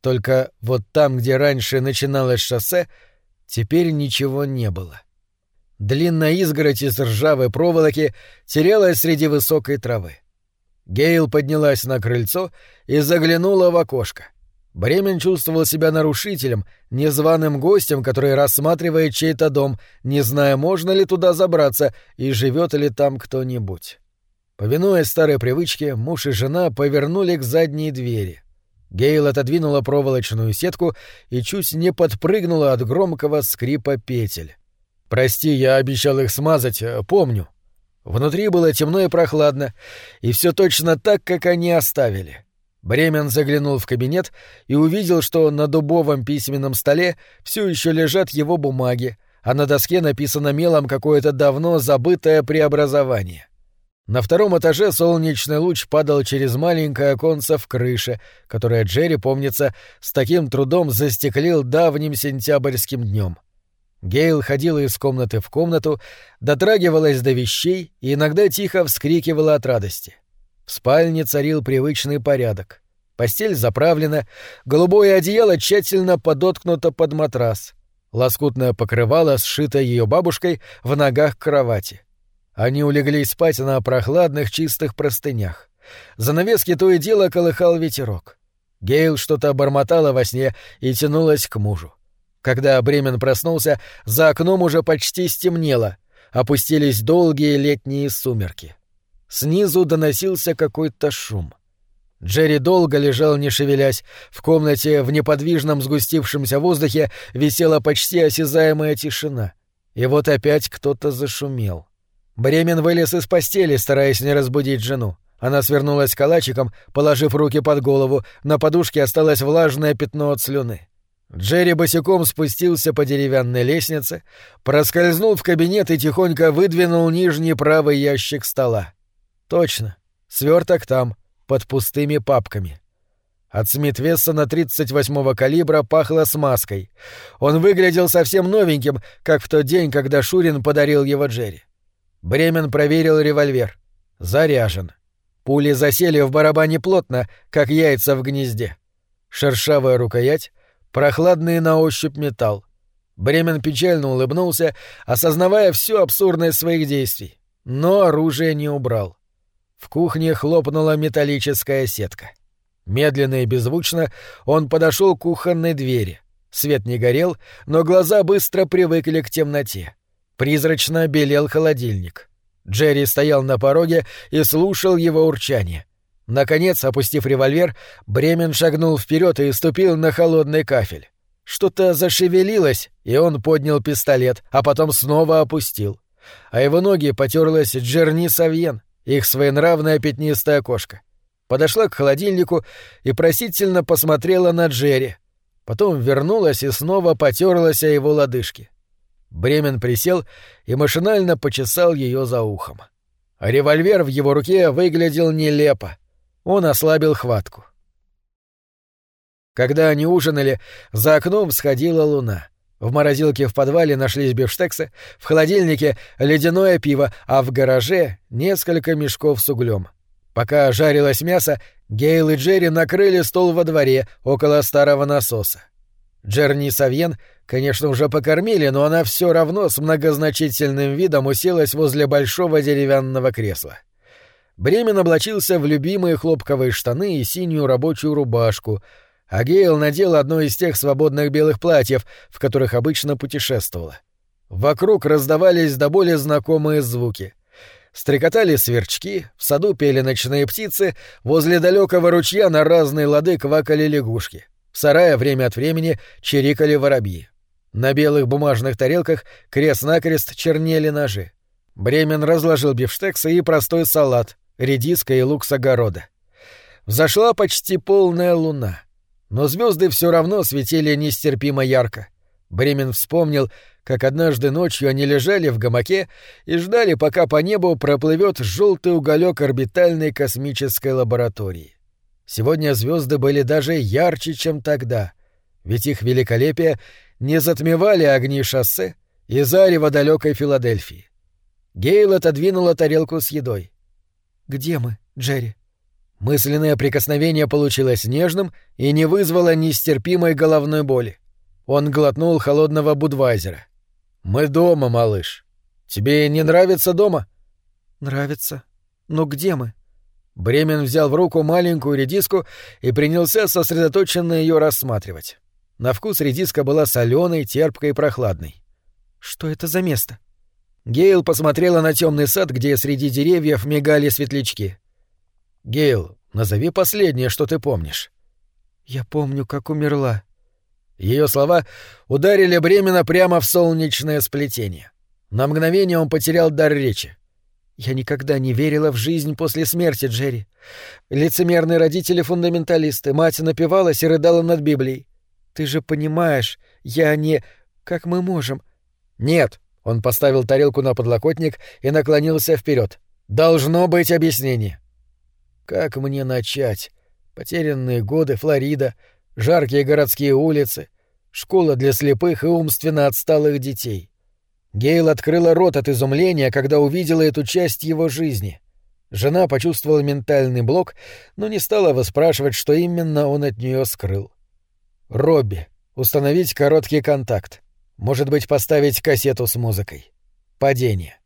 Только вот там, где раньше начиналось шоссе, теперь ничего не было. Длинная изгородь из ржавой проволоки терялась среди высокой травы. Гейл поднялась на крыльцо и заглянула в окошко — Бремен чувствовал себя нарушителем, незваным гостем, который рассматривает чей-то дом, не зная, можно ли туда забраться и живет ли там кто-нибудь. Повинуясь старой привычке, муж и жена повернули к задней двери. Гейл отодвинула проволочную сетку и чуть не подпрыгнула от громкого скрипа петель. «Прости, я обещал их смазать, э, помню». Внутри было темно и прохладно, и все точно так, как они оставили — Бремен заглянул в кабинет и увидел, что на дубовом письменном столе все еще лежат его бумаги, а на доске написано мелом какое-то давно забытое преобразование. На втором этаже солнечный луч падал через маленькое оконце в крыше, которое Джерри, помнится, с таким трудом застеклил давним сентябрьским днем. Гейл ходила из комнаты в комнату, дотрагивалась до вещей и иногда тихо вскрикивала от радости. В спальне царил привычный порядок. Постель заправлена, голубое одеяло тщательно подоткнуто под матрас. Лоскутное покрывало, сшито ее бабушкой, в ногах кровати. Они улеглись спать на прохладных чистых простынях. Занавески то и дело колыхал ветерок. Гейл что-то бормотала во сне и тянулась к мужу. Когда Бремен проснулся, за окном уже почти стемнело, опустились долгие летние сумерки. Снизу доносился какой-то шум. Джерри долго лежал, не шевелясь. В комнате в неподвижном сгустившемся воздухе висела почти осязаемая тишина. И вот опять кто-то зашумел. Бремен вылез из постели, стараясь не разбудить жену. Она свернулась калачиком, положив руки под голову, на подушке осталось влажное пятно от слюны. Джерри босиком спустился по деревянной лестнице, проскользнул в кабинет и тихонько выдвинул нижний правый ящик стола. Точно, сверток там, под пустыми папками. От Смит Вессона 38-го калибра пахло смазкой. Он выглядел совсем новеньким, как в тот день, когда Шурин подарил его Джерри. Бремен проверил револьвер. Заряжен. Пули засели в барабане плотно, как яйца в гнезде. Шершавая рукоять, прохладный на ощупь металл. Бремен печально улыбнулся, осознавая всю абсурдность своих действий. Но оружие не убрал. В кухне хлопнула металлическая сетка. Медленно и беззвучно он подошел к кухонной двери. Свет не горел, но глаза быстро привыкли к темноте. Призрачно белел холодильник. Джерри стоял на пороге и слушал его урчание. Наконец, опустив револьвер, Бремен шагнул вперед и ступил на холодный кафель. Что-то зашевелилось, и он поднял пистолет, а потом снова опустил. А его ноги потерлась Джерни Савьен, их своенравная пятнистая кошка. Подошла к холодильнику и просительно посмотрела на Джерри. Потом вернулась и снова потерлась о его лодыжки. Бремен присел и машинально почесал ее за ухом. Револьвер в его руке выглядел нелепо. Он ослабил хватку. Когда они ужинали, за окном всходила луна. В морозилке в подвале нашлись бифштексы, в холодильнике — ледяное пиво, а в гараже — несколько мешков с углем. Пока жарилось мясо, Гейл и Джерри накрыли стол во дворе, около старого насоса. Джерни Савьен, конечно, уже покормили, но она все равно с многозначительным видом уселась возле большого деревянного кресла. Бремен облачился в любимые хлопковые штаны и синюю рабочую рубашку — а Гейл надел одно из тех свободных белых платьев, в которых обычно путешествовала. Вокруг раздавались до боли знакомые звуки. Стрекотали сверчки, в саду пели ночные птицы, возле далекого ручья на разные лады квакали лягушки. В сарае время от времени чирикали воробьи. На белых бумажных тарелках крест-накрест чернели ножи. Бремен разложил бифштексы и простой салат, редиска и лук с огорода. Взошла почти полная луна — но звезды все равно светили нестерпимо ярко. Бремен вспомнил, как однажды ночью они лежали в гамаке и ждали, пока по небу проплывет желтый уголек орбитальной космической лаборатории. Сегодня звезды были даже ярче, чем тогда, ведь их великолепие не затмевали огни шоссе и зарево далекой Филадельфии. Гейл отодвинула тарелку с едой. «Где мы, Джерри?» Мысленное прикосновение получилось нежным и не вызвало нестерпимой головной боли. Он глотнул холодного будвайзера. «Мы дома, малыш. Тебе не нравится дома?» «Нравится. Но где мы?» Бремен взял в руку маленькую редиску и принялся сосредоточенно ее рассматривать. На вкус редиска была соленой, терпкой и прохладной. «Что это за место?» Гейл посмотрела на темный сад, где среди деревьев мигали светлячки. Гейл, назови последнее, что ты помнишь. Я помню, как умерла. Ее слова ударили Бремена прямо в солнечное сплетение. На мгновение он потерял дар речи. Я никогда не верила в жизнь после смерти Джерри. Лицемерные родители-фундаменталисты, мать напивалась и рыдала над Библией. Ты же понимаешь, я не... Как мы можем? Нет. Он поставил тарелку на подлокотник и наклонился вперед. Должно быть объяснение. Как мне начать? Потерянные годы, Флорида, жаркие городские улицы, школа для слепых и умственно отсталых детей. Гейл открыла рот от изумления, когда увидела эту часть его жизни. Жена почувствовала ментальный блок, но не стала выспрашивать, что именно он от нее скрыл. Робби. Установить короткий контакт. Может быть, поставить кассету с музыкой. Падение.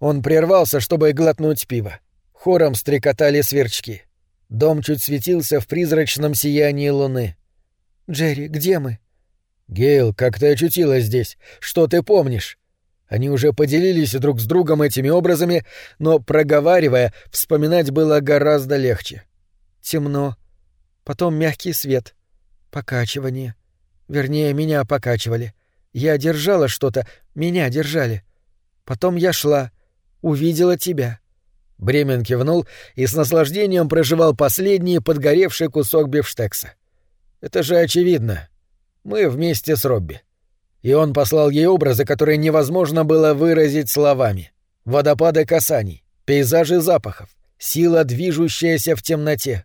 Он прервался, чтобы глотнуть пиво. Хором стрекотали сверчки. Дом чуть светился в призрачном сиянии луны. «Джерри, где мы?» «Гейл, как ты очутилась здесь? Что ты помнишь?» Они уже поделились друг с другом этими образами, но, проговаривая, вспоминать было гораздо легче. темно, потом мягкий свет, покачивание. Вернее, меня покачивали. Я держала что-то, меня держали. Потом я шла, увидела тебя. Бремен кивнул и с наслаждением проживал последний подгоревший кусок бифштекса. Это же очевидно. Мы вместе с Робби. И он послал ей образы, которые невозможно было выразить словами. Водопады касаний, пейзажи запахов, сила, движущаяся в темноте.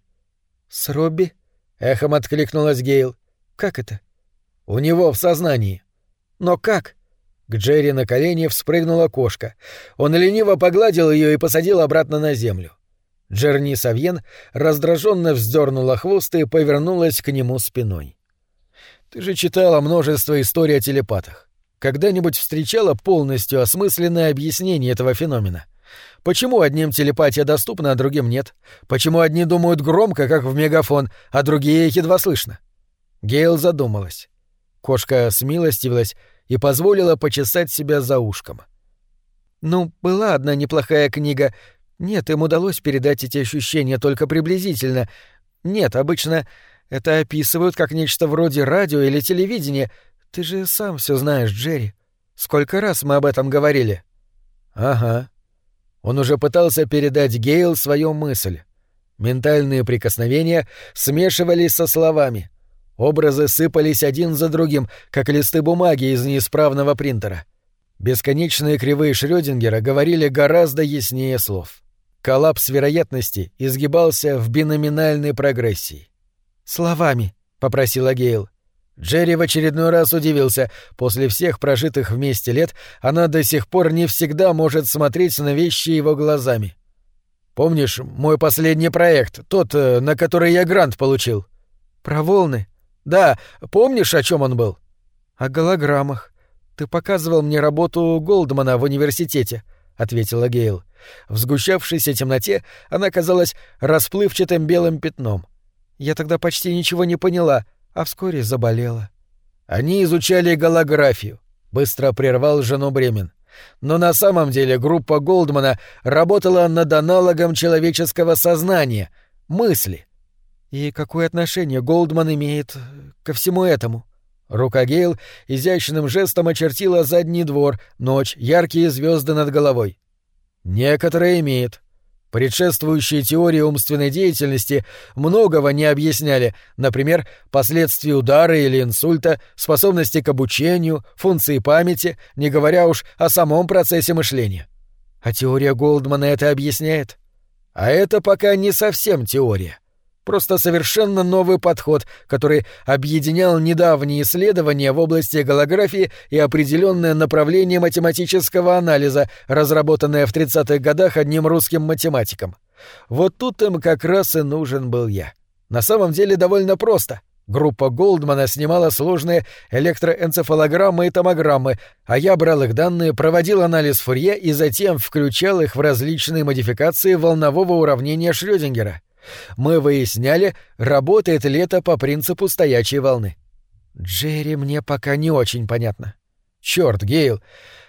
«С Робби?» — эхом откликнулась Гейл. «Как это?» «У него в сознании». «Но как?» К Джерри на колени вспрыгнула кошка. Он лениво погладил ее и посадил обратно на землю. Джерни Савьен раздраженно вздернула хвост и повернулась к нему спиной. «Ты же читала множество историй о телепатах. Когда-нибудь встречала полностью осмысленное объяснение этого феномена? Почему одним телепатия доступна, а другим нет? Почему одни думают громко, как в мегафон, а другие едва слышно?» Гейл задумалась. Кошка смилостивилась и позволила почесать себя за ушком. «Ну, была одна неплохая книга. Нет, им удалось передать эти ощущения только приблизительно. Нет, обычно это описывают как нечто вроде радио или телевидения. Ты же сам все знаешь, Джерри. Сколько раз мы об этом говорили?» «Ага». Он уже пытался передать Гейл свою мысль. Ментальные прикосновения смешивались со словами — Образы сыпались один за другим, как листы бумаги из неисправного принтера. Бесконечные кривые Шрёдингера говорили гораздо яснее слов. Коллапс вероятности изгибался в биноминальной прогрессии. «Словами», — попросила Гейл. Джерри в очередной раз удивился. После всех прожитых вместе лет она до сих пор не всегда может смотреть на вещи его глазами. «Помнишь мой последний проект, тот, э, на который я грант получил?» «Про волны?» Да, помнишь, о чем он был? О голограммах. Ты показывал мне работу Голдмана в университете, ответила Гейл. В сгущавшейся темноте она казалась расплывчатым белым пятном. Я тогда почти ничего не поняла, а вскоре заболела. Они изучали голографию, быстро прервал жену Бремен. Но на самом деле группа Голдмана работала над аналогом человеческого сознания, мысли. И какое отношение Голдман имеет ко всему этому? Рука Гейл изящным жестом очертила задний двор, ночь, яркие звезды над головой. Некоторое имеет. Предшествующие теории умственной деятельности многого не объясняли, например, последствия удара или инсульта, способности к обучению, функции памяти, не говоря уж о самом процессе мышления. А теория Голдмана это объясняет? А это пока не совсем теория. Просто совершенно новый подход, который объединял недавние исследования в области голографии и определенное направление математического анализа, разработанное в 30-х годах одним русским математиком. Вот тут им как раз и нужен был я. На самом деле довольно просто. Группа Голдмана снимала сложные электроэнцефалограммы и томограммы, а я брал их данные, проводил анализ Фурье и затем включал их в различные модификации волнового уравнения Шрёдингера. Мы выясняли, работает ли это по принципу стоячей волны. Джерри мне пока не очень понятно. Черт, Гейл,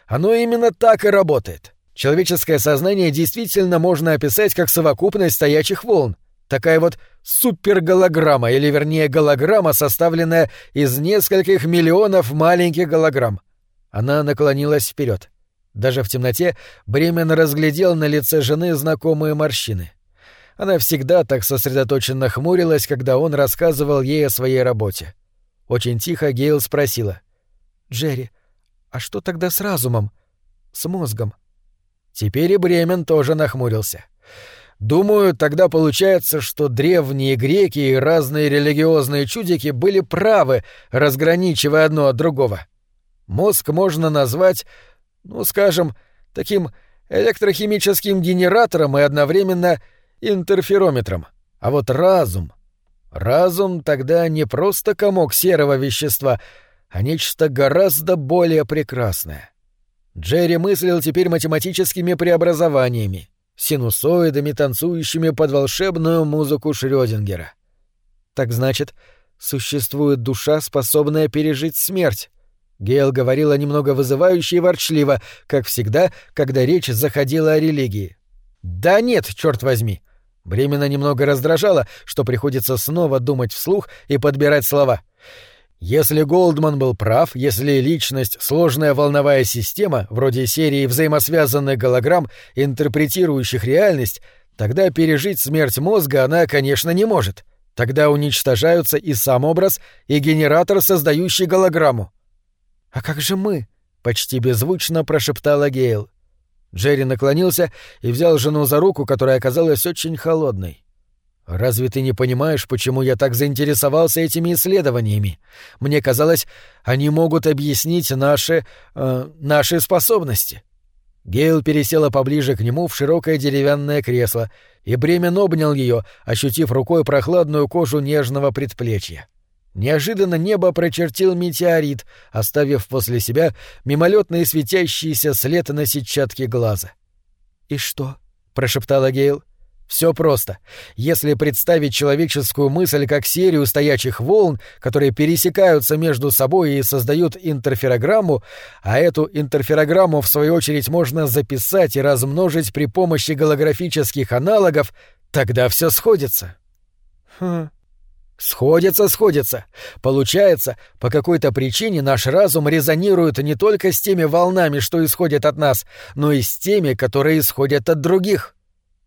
оно именно так и работает. Человеческое сознание действительно можно описать как совокупность стоячих волн. Такая вот суперголограмма, или вернее голограмма, составленная из нескольких миллионов маленьких голограмм. Она наклонилась вперед. Даже в темноте Бремен разглядел на лице жены знакомые морщины. Она всегда так сосредоточенно хмурилась, когда он рассказывал ей о своей работе. Очень тихо Гейл спросила. «Джерри, а что тогда с разумом? С мозгом?» Теперь и Бремен тоже нахмурился. Думаю, тогда получается, что древние греки и разные религиозные чудики были правы, разграничивая одно от другого. Мозг можно назвать, ну, скажем, таким электрохимическим генератором и одновременно — интерферометром. А вот разум... Разум тогда не просто комок серого вещества, а нечто гораздо более прекрасное. Джерри мыслил теперь математическими преобразованиями, синусоидами, танцующими под волшебную музыку Шрёдингера. Так значит, существует душа, способная пережить смерть. Гейл говорила немного вызывающе и ворчливо, как всегда, когда речь заходила о религии. «Да нет, черт возьми! Бремена немного раздражало, что приходится снова думать вслух и подбирать слова. Если Голдман был прав, если личность — сложная волновая система, вроде серии взаимосвязанных голограмм, интерпретирующих реальность, тогда пережить смерть мозга она, конечно, не может. Тогда уничтожаются и сам образ, и генератор, создающий голограмму. «А как же мы?» — почти беззвучно прошептала Гейл. Джерри наклонился и взял жену за руку, которая оказалась очень холодной. «Разве ты не понимаешь, почему я так заинтересовался этими исследованиями? Мне казалось, они могут объяснить наши... Э, наши способности». Гейл пересела поближе к нему в широкое деревянное кресло, и Бремен обнял ее, ощутив рукой прохладную кожу нежного предплечья. Неожиданно небо прочертил метеорит, оставив после себя мимолетный светящийся след на сетчатке глаза. «И что?» — прошептала Гейл. Все просто. Если представить человеческую мысль как серию стоячих волн, которые пересекаются между собой и создают интерферограмму, а эту интерферограмму, в свою очередь, можно записать и размножить при помощи голографических аналогов, тогда все сходится. Хм, Сходится, сходится. Получается, по какой-то причине наш разум резонирует не только с теми волнами, что исходят от нас, но и с теми, которые исходят от других.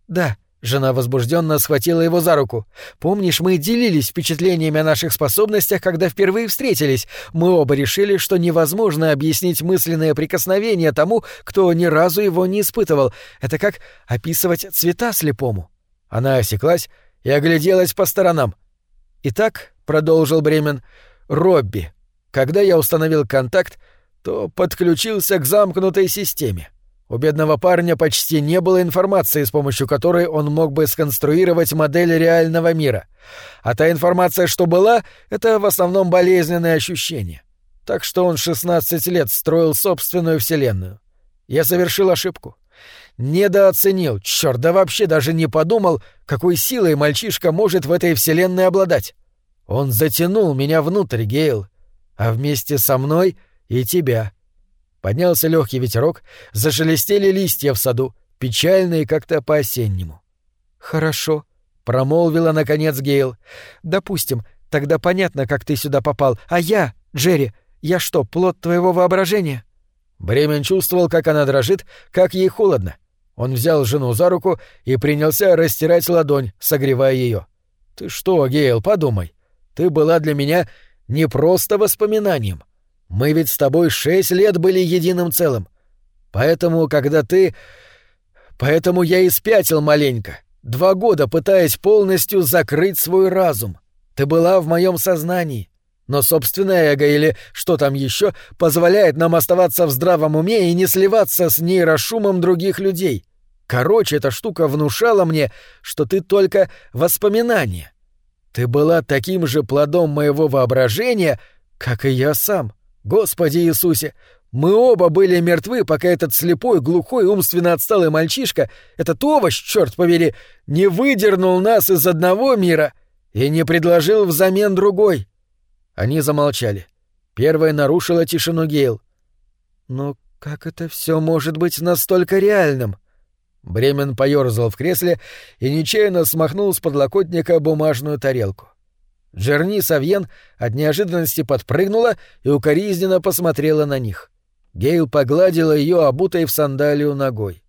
Да, жена возбужденно схватила его за руку. Помнишь, мы делились впечатлениями о наших способностях, когда впервые встретились. Мы оба решили, что невозможно объяснить мысленное прикосновение тому, кто ни разу его не испытывал. Это как описывать цвета слепому. Она осеклась и огляделась по сторонам. Итак, продолжил Бремен, Робби. Когда я установил контакт, то подключился к замкнутой системе. У бедного парня почти не было информации, с помощью которой он мог бы сконструировать модель реального мира. А та информация, что была, это в основном болезненные ощущения. Так что он 16 лет строил собственную вселенную. Я совершил ошибку. Недооценил, черт, да вообще даже не подумал, какой силой мальчишка может в этой вселенной обладать. Он затянул меня внутрь, Гейл, а вместе со мной и тебя. Поднялся легкий ветерок, зашелестели листья в саду, печальные как-то по-осеннему. «Хорошо», — промолвила наконец Гейл. «Допустим, тогда понятно, как ты сюда попал. А я, Джерри, я что, плод твоего воображения?» Бремен чувствовал, как она дрожит, как ей холодно. Он взял жену за руку и принялся растирать ладонь, согревая ее. «Ты что, Гейл, подумай. Ты была для меня не просто воспоминанием. Мы ведь с тобой шесть лет были единым целым. Поэтому, когда ты... Поэтому я и спятил маленько, два года пытаясь полностью закрыть свой разум. Ты была в моем сознании. Но собственное эго или что там еще позволяет нам оставаться в здравом уме и не сливаться с нейрошумом других людей. Короче, эта штука внушала мне, что ты только воспоминание. Ты была таким же плодом моего воображения, как и я сам. Господи Иисусе, мы оба были мертвы, пока этот слепой, глухой, умственно отсталый мальчишка, этот овощ, черт побери, не выдернул нас из одного мира и не предложил взамен другой. Они замолчали. Первая нарушила тишину Гейл. «Но как это все может быть настолько реальным?» Бремен поёрзал в кресле и нечаянно смахнул с подлокотника бумажную тарелку. Джерни Савьен от неожиданности подпрыгнула и укоризненно посмотрела на них. Гейл погладила ее обутой в сандалию ногой.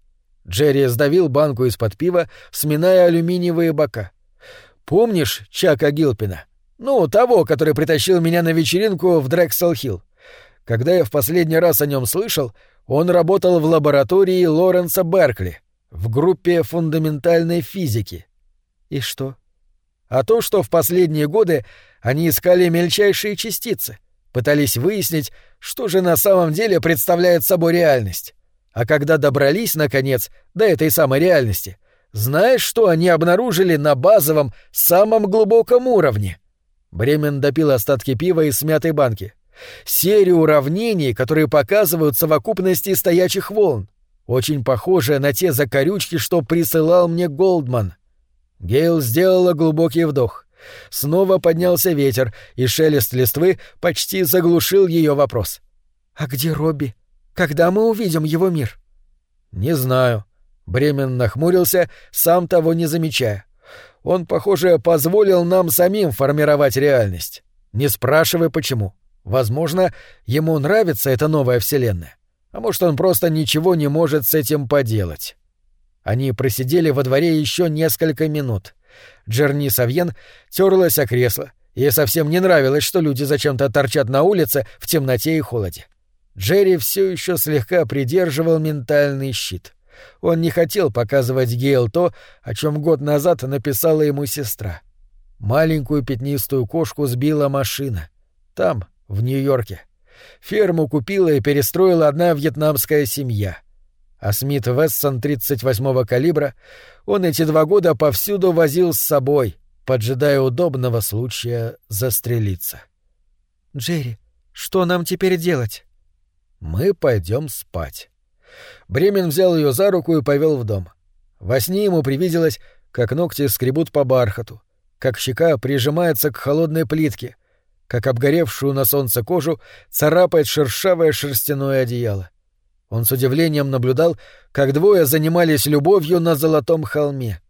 Джерри сдавил банку из-под пива, сминая алюминиевые бока. «Помнишь Чака Гилпина? Ну, того, который притащил меня на вечеринку в Дрексел-Хилл. Когда я в последний раз о нем слышал, он работал в лаборатории Лоренса Беркли в группе фундаментальной физики. И что? А то, что в последние годы они искали мельчайшие частицы, пытались выяснить, что же на самом деле представляет собой реальность. А когда добрались, наконец, до этой самой реальности, знаешь, что они обнаружили на базовом, самом глубоком уровне? Бремен допил остатки пива из смятой банки. Серию уравнений, которые показывают совокупности стоячих волн очень похожая на те закорючки, что присылал мне Голдман. Гейл сделала глубокий вдох. Снова поднялся ветер, и шелест листвы почти заглушил ее вопрос. «А где Робби? Когда мы увидим его мир?» «Не знаю». Бремен нахмурился, сам того не замечая. Он, похоже, позволил нам самим формировать реальность. Не спрашивай, почему. Возможно, ему нравится эта новая вселенная. А может, он просто ничего не может с этим поделать. Они просидели во дворе еще несколько минут. Джерни Савьен терлась о кресло. Ей совсем не нравилось, что люди зачем-то торчат на улице в темноте и холоде. Джерри все еще слегка придерживал ментальный щит. Он не хотел показывать Гейл то, о чем год назад написала ему сестра. Маленькую пятнистую кошку сбила машина. Там, в Нью-Йорке. Ферму купила и перестроила одна вьетнамская семья. А Смит Вессон 38-го калибра он эти два года повсюду возил с собой, поджидая удобного случая застрелиться. «Джерри, что нам теперь делать?» «Мы пойдем спать». Бремен взял ее за руку и повел в дом. Во сне ему привиделось, как ногти скребут по бархату, как щека прижимается к холодной плитке, как обгоревшую на солнце кожу царапает шершавое шерстяное одеяло. Он с удивлением наблюдал, как двое занимались любовью на золотом холме.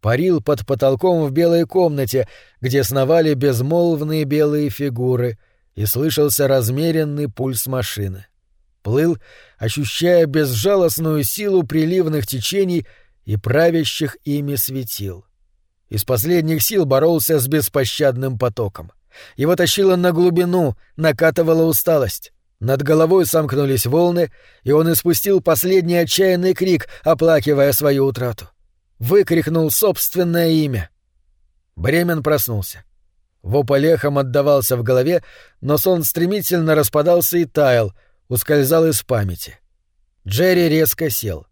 Парил под потолком в белой комнате, где сновали безмолвные белые фигуры, и слышался размеренный пульс машины. Плыл, ощущая безжалостную силу приливных течений и правящих ими светил. Из последних сил боролся с беспощадным потоком — его тащило на глубину, накатывала усталость. Над головой сомкнулись волны, и он испустил последний отчаянный крик, оплакивая свою утрату. Выкрикнул собственное имя. Бремен проснулся. Вопль эхом отдавался в голове, но сон стремительно распадался и таял, ускользал из памяти. Джерри резко сел.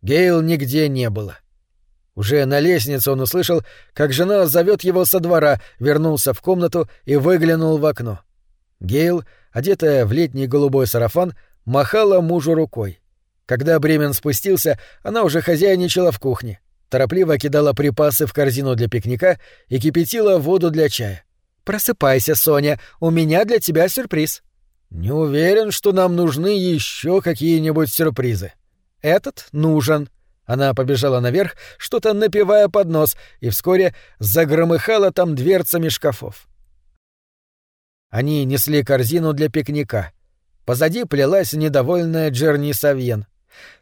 Гейл нигде не было. Уже на лестнице он услышал, как жена зовет его со двора, вернулся в комнату и выглянул в окно. Гейл, одетая в летний голубой сарафан, махала мужу рукой. Когда Бремен спустился, она уже хозяйничала в кухне. Торопливо кидала припасы в корзину для пикника и кипятила воду для чая. «Просыпайся, Соня, у меня для тебя сюрприз». «Не уверен, что нам нужны еще какие-нибудь сюрпризы». «Этот нужен», она побежала наверх, что-то напивая под нос, и вскоре загромыхала там дверцами шкафов. Они несли корзину для пикника. Позади плелась недовольная Джерни Савьен.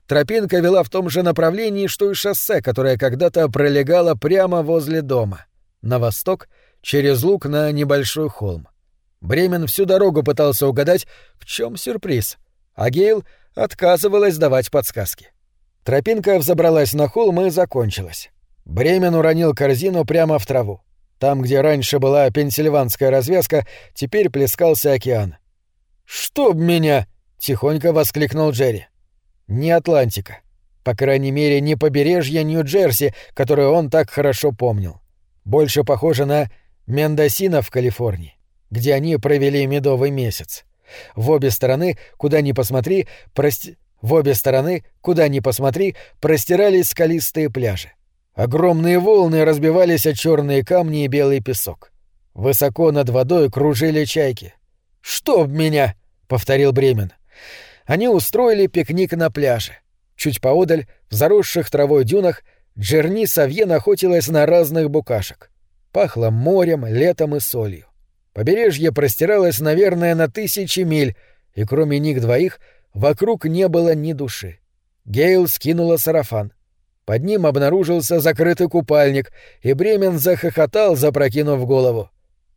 Тропинка вела в том же направлении, что и шоссе, которое когда-то пролегало прямо возле дома. На восток, через луг на небольшой холм. Бремен всю дорогу пытался угадать, в чем сюрприз, а Гейл отказывалась давать подсказки. Тропинка взобралась на холм и закончилась. Бремен уронил корзину прямо в траву. Там, где раньше была пенсильванская развязка, теперь плескался океан. «Чтоб меня!» — тихонько воскликнул Джерри. «Не Атлантика. По крайней мере, не побережье Нью-Джерси, которое он так хорошо помнил. Больше похоже на Мендосино в Калифорнии, где они провели медовый месяц. В обе стороны, куда ни посмотри, прости... В обе стороны, куда ни посмотри, простирались скалистые пляжи. Огромные волны разбивались о черные камни и белый песок. Высоко над водой кружили чайки. «Чтоб меня!» — повторил Бремен. Они устроили пикник на пляже. Чуть поодаль, в заросших травой дюнах, Джерни Савье охотилась на разных букашек. Пахло морем, летом и солью. Побережье простиралось, наверное, на тысячи миль, и кроме них двоих — Вокруг не было ни души. Гейл скинула сарафан. Под ним обнаружился закрытый купальник, и Бремен захохотал, запрокинув голову.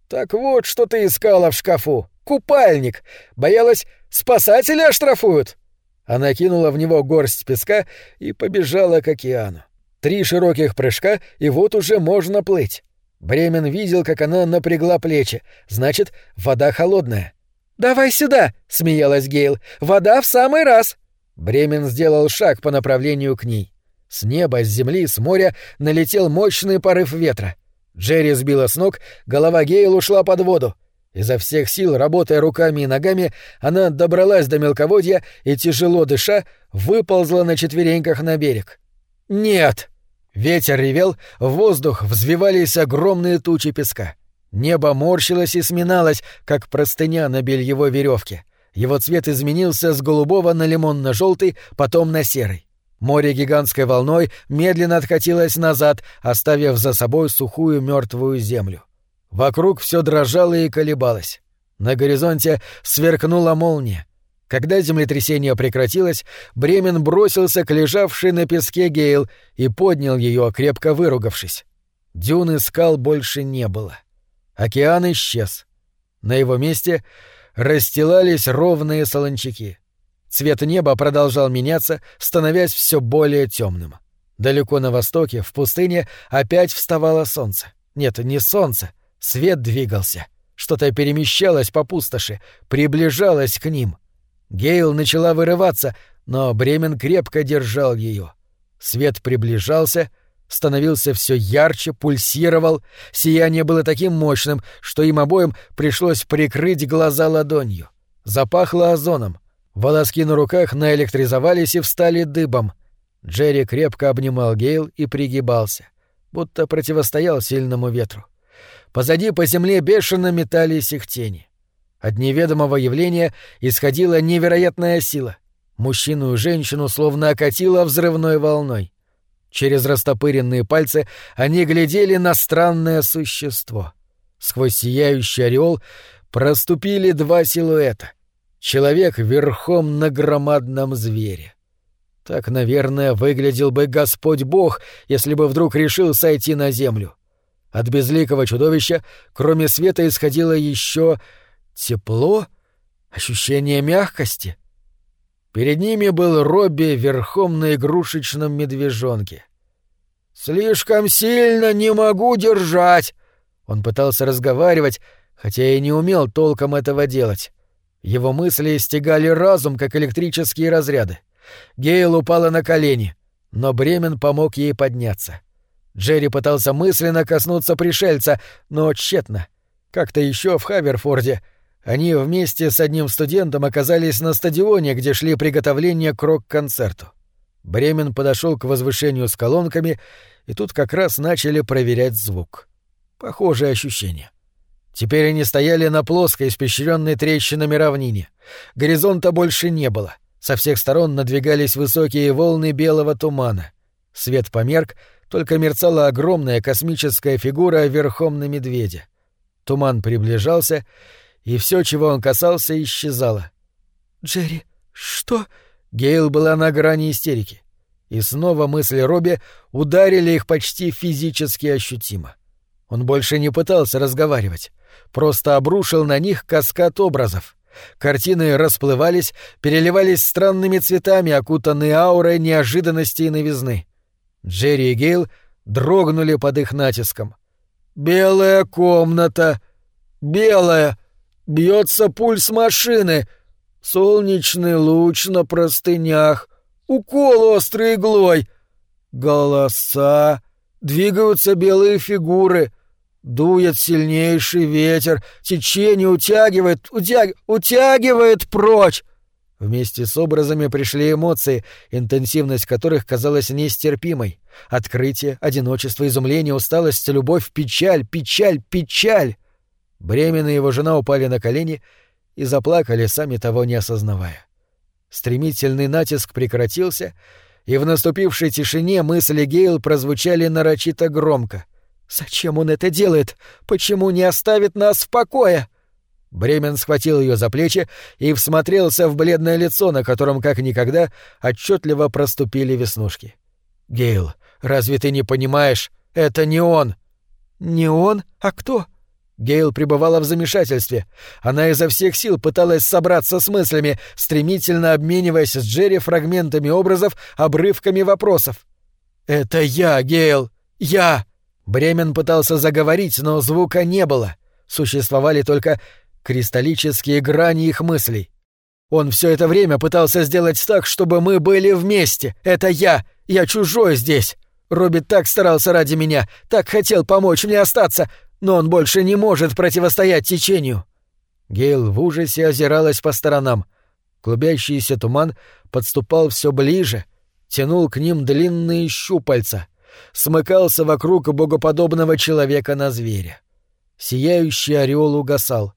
«Так вот, что ты искала в шкафу. Купальник! Боялась, спасатели оштрафуют!» Она кинула в него горсть песка и побежала к океану. Три широких прыжка, и вот уже можно плыть. Бремен видел, как она напрягла плечи. Значит, вода холодная. «Давай сюда!» — смеялась Гейл. «Вода в самый раз!» Бремен сделал шаг по направлению к ней. С неба, с земли, с моря налетел мощный порыв ветра. Джерри сбила с ног, голова Гейл ушла под воду. Изо всех сил, работая руками и ногами, она добралась до мелководья и, тяжело дыша, выползла на четвереньках на берег. «Нет!» Ветер ревел, в воздух взвивались огромные тучи песка. Небо морщилось и сминалось, как простыня на бельевой веревке. Его цвет изменился с голубого на лимонно-желтый, потом на серый. Море гигантской волной медленно откатилось назад, оставив за собой сухую мертвую землю. Вокруг все дрожало и колебалось. На горизонте сверкнула молния. Когда землетрясение прекратилось, Бремен бросился к лежавшей на песке Гейл и поднял ее, крепко выругавшись. Дюны скал больше не было. Океан исчез. На его месте расстилались ровные солончаки. Цвет неба продолжал меняться, становясь все более темным. Далеко на востоке, в пустыне, опять вставало солнце. Нет, не солнце. Свет двигался. Что-то перемещалось по пустоши, приближалось к ним. Гейл начала вырываться, но Бремен крепко держал ее. Свет приближался, становился все ярче, пульсировал. Сияние было таким мощным, что им обоим пришлось прикрыть глаза ладонью. Запахло озоном — Волоски на руках наэлектризовались и встали дыбом. Джерри крепко обнимал Гейл и пригибался, будто противостоял сильному ветру. Позади по земле бешено метались их тени. От неведомого явления исходила невероятная сила. Мужчину и женщину словно окатило взрывной волной. Через растопыренные пальцы они глядели на странное существо. Сквозь сияющий ореол проступили два силуэта. Человек верхом на громадном звере. Так, наверное, выглядел бы Господь Бог, если бы вдруг решил сойти на землю. От безликого чудовища, кроме света, исходило еще тепло, ощущение мягкости. Перед ними был Робби верхом на игрушечном медвежонке. «Слишком сильно не могу держать!» Он пытался разговаривать, хотя и не умел толком этого делать. Его мысли стегали разум, как электрические разряды. Гейл упала на колени, но Бремен помог ей подняться. Джерри пытался мысленно коснуться пришельца, но тщетно. Как-то еще в Хаверфорде они вместе с одним студентом оказались на стадионе, где шли приготовления к рок-концерту. Бремен подошел к возвышению с колонками, и тут как раз начали проверять звук. Похожее ощущение. Теперь они стояли на плоской, испещренной трещинами равнине. Горизонта больше не было. Со всех сторон надвигались высокие волны белого тумана. Свет померк, только мерцала огромная космическая фигура верхом на медведе. Туман приближался, и все, чего он касался, исчезало. «Джерри, что?» Гейл была на грани истерики. И снова мысли Робби ударили их почти физически ощутимо. Он больше не пытался разговаривать просто обрушил на них каскад образов. Картины расплывались, переливались странными цветами, окутанные аурой неожиданности и новизны. Джерри и Гейл дрогнули под их натиском. «Белая комната! Белая! Бьется пульс машины! Солнечный луч на простынях! Укол острой иглой! Голоса! Двигаются белые фигуры! Дует сильнейший ветер, течение утягивает, утяг... утягивает прочь. Вместе с образами пришли эмоции, интенсивность которых казалась нестерпимой. Открытие, одиночество, изумление, усталость, любовь, печаль, печаль, печаль. Бремен и его жена упали на колени и заплакали, сами того не осознавая. Стремительный натиск прекратился, и в наступившей тишине мысли Гейл прозвучали нарочито громко — Зачем он это делает? Почему не оставит нас в покое? Бремен схватил ее за плечи и всмотрелся в бледное лицо, на котором, как никогда, отчетливо проступили веснушки. Гейл, разве ты не понимаешь? Это не он. Не он? А кто? Гейл пребывала в замешательстве. Она изо всех сил пыталась собраться с мыслями, стремительно обмениваясь с Джерри фрагментами образов, обрывками вопросов. «Это я, Гейл! Я!» Бремен пытался заговорить, но звука не было. Существовали только кристаллические грани их мыслей. Он все это время пытался сделать так, чтобы мы были вместе. Это я. Я чужой здесь. Робби так старался ради меня, так хотел помочь мне остаться, но он больше не может противостоять течению. Гейл в ужасе озиралась по сторонам. Клубящийся туман подступал все ближе, тянул к ним длинные щупальца — смыкался вокруг богоподобного человека на зверя. Сияющий орел угасал.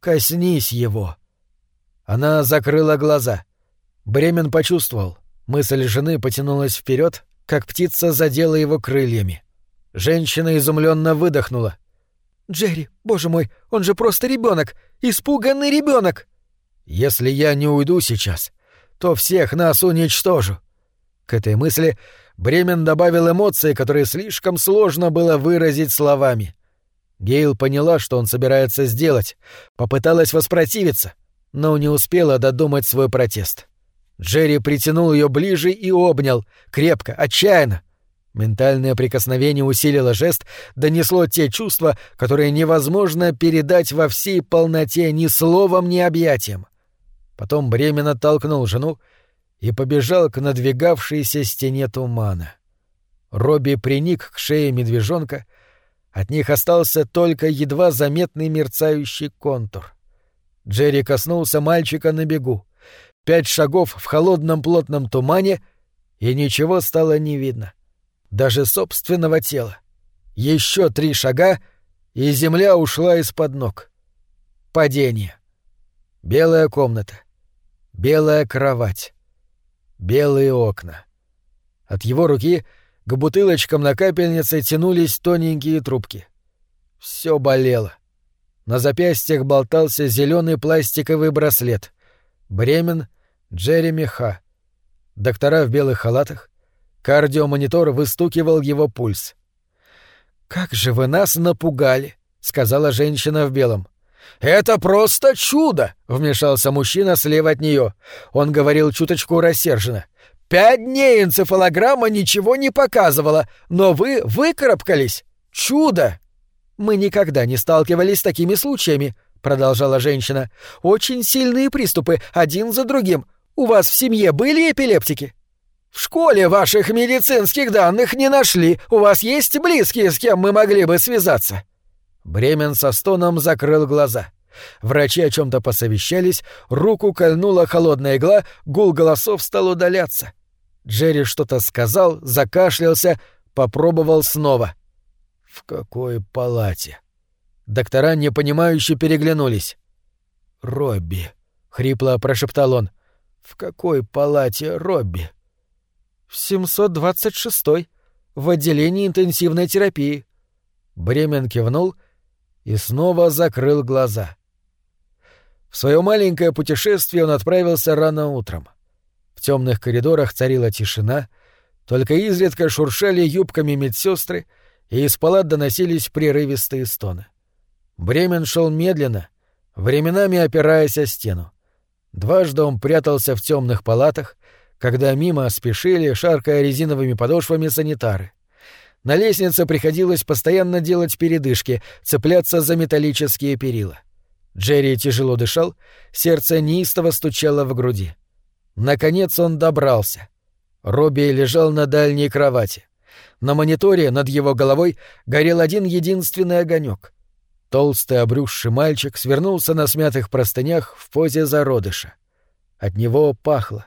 «Коснись его!» Она закрыла глаза. Бремен почувствовал. Мысль жены потянулась вперед, как птица задела его крыльями. Женщина изумленно выдохнула. «Джерри, боже мой, он же просто ребенок, испуганный ребенок. «Если я не уйду сейчас, то всех нас уничтожу». К этой мысли Бремен добавил эмоции, которые слишком сложно было выразить словами. Гейл поняла, что он собирается сделать, попыталась воспротивиться, но не успела додумать свой протест. Джерри притянул ее ближе и обнял, крепко, отчаянно. Ментальное прикосновение усилило жест, донесло те чувства, которые невозможно передать во всей полноте ни словом, ни объятием. Потом Бремен оттолкнул жену и побежал к надвигавшейся стене тумана. Робби приник к шее медвежонка, от них остался только едва заметный мерцающий контур. Джерри коснулся мальчика на бегу. Пять шагов в холодном плотном тумане, и ничего стало не видно. Даже собственного тела. Еще три шага, и земля ушла из-под ног. Падение. Белая комната. Белая кровать. Белые окна. От его руки к бутылочкам на капельнице тянулись тоненькие трубки. Все болело. На запястьях болтался зеленый пластиковый браслет. Бремен Джереми Ха. Доктора в белых халатах. Кардиомонитор выстукивал его пульс. «Как же вы нас напугали!» — сказала женщина в белом. «Это просто чудо!» — вмешался мужчина слева от нее. Он говорил чуточку рассерженно. «Пять дней энцефалограмма ничего не показывала, но вы выкарабкались! Чудо!» «Мы никогда не сталкивались с такими случаями», — продолжала женщина. «Очень сильные приступы, один за другим. У вас в семье были эпилептики?» «В школе ваших медицинских данных не нашли. У вас есть близкие, с кем мы могли бы связаться?» Бремен со стоном закрыл глаза. Врачи о чем-то посовещались, руку кольнула холодная игла, гул голосов стал удаляться. Джерри что-то сказал, закашлялся, попробовал снова. «В какой палате?» Доктора непонимающе переглянулись. «Робби», — хрипло прошептал он. «В какой палате Робби?» «В 726-й, в отделении интенсивной терапии». Бремен кивнул и снова закрыл глаза. В свое маленькое путешествие он отправился рано утром. В темных коридорах царила тишина, только изредка шуршали юбками медсестры, и из палат доносились прерывистые стоны. Бремен шел медленно, временами опираясь о стену. Дважды он прятался в темных палатах, когда мимо спешили, шаркая резиновыми подошвами санитары. На лестнице приходилось постоянно делать передышки, цепляться за металлические перила. Джерри тяжело дышал, сердце неистово стучало в груди. Наконец он добрался. Робби лежал на дальней кровати. На мониторе над его головой горел один единственный огонек. Толстый обрюзший мальчик свернулся на смятых простынях в позе зародыша. От него пахло.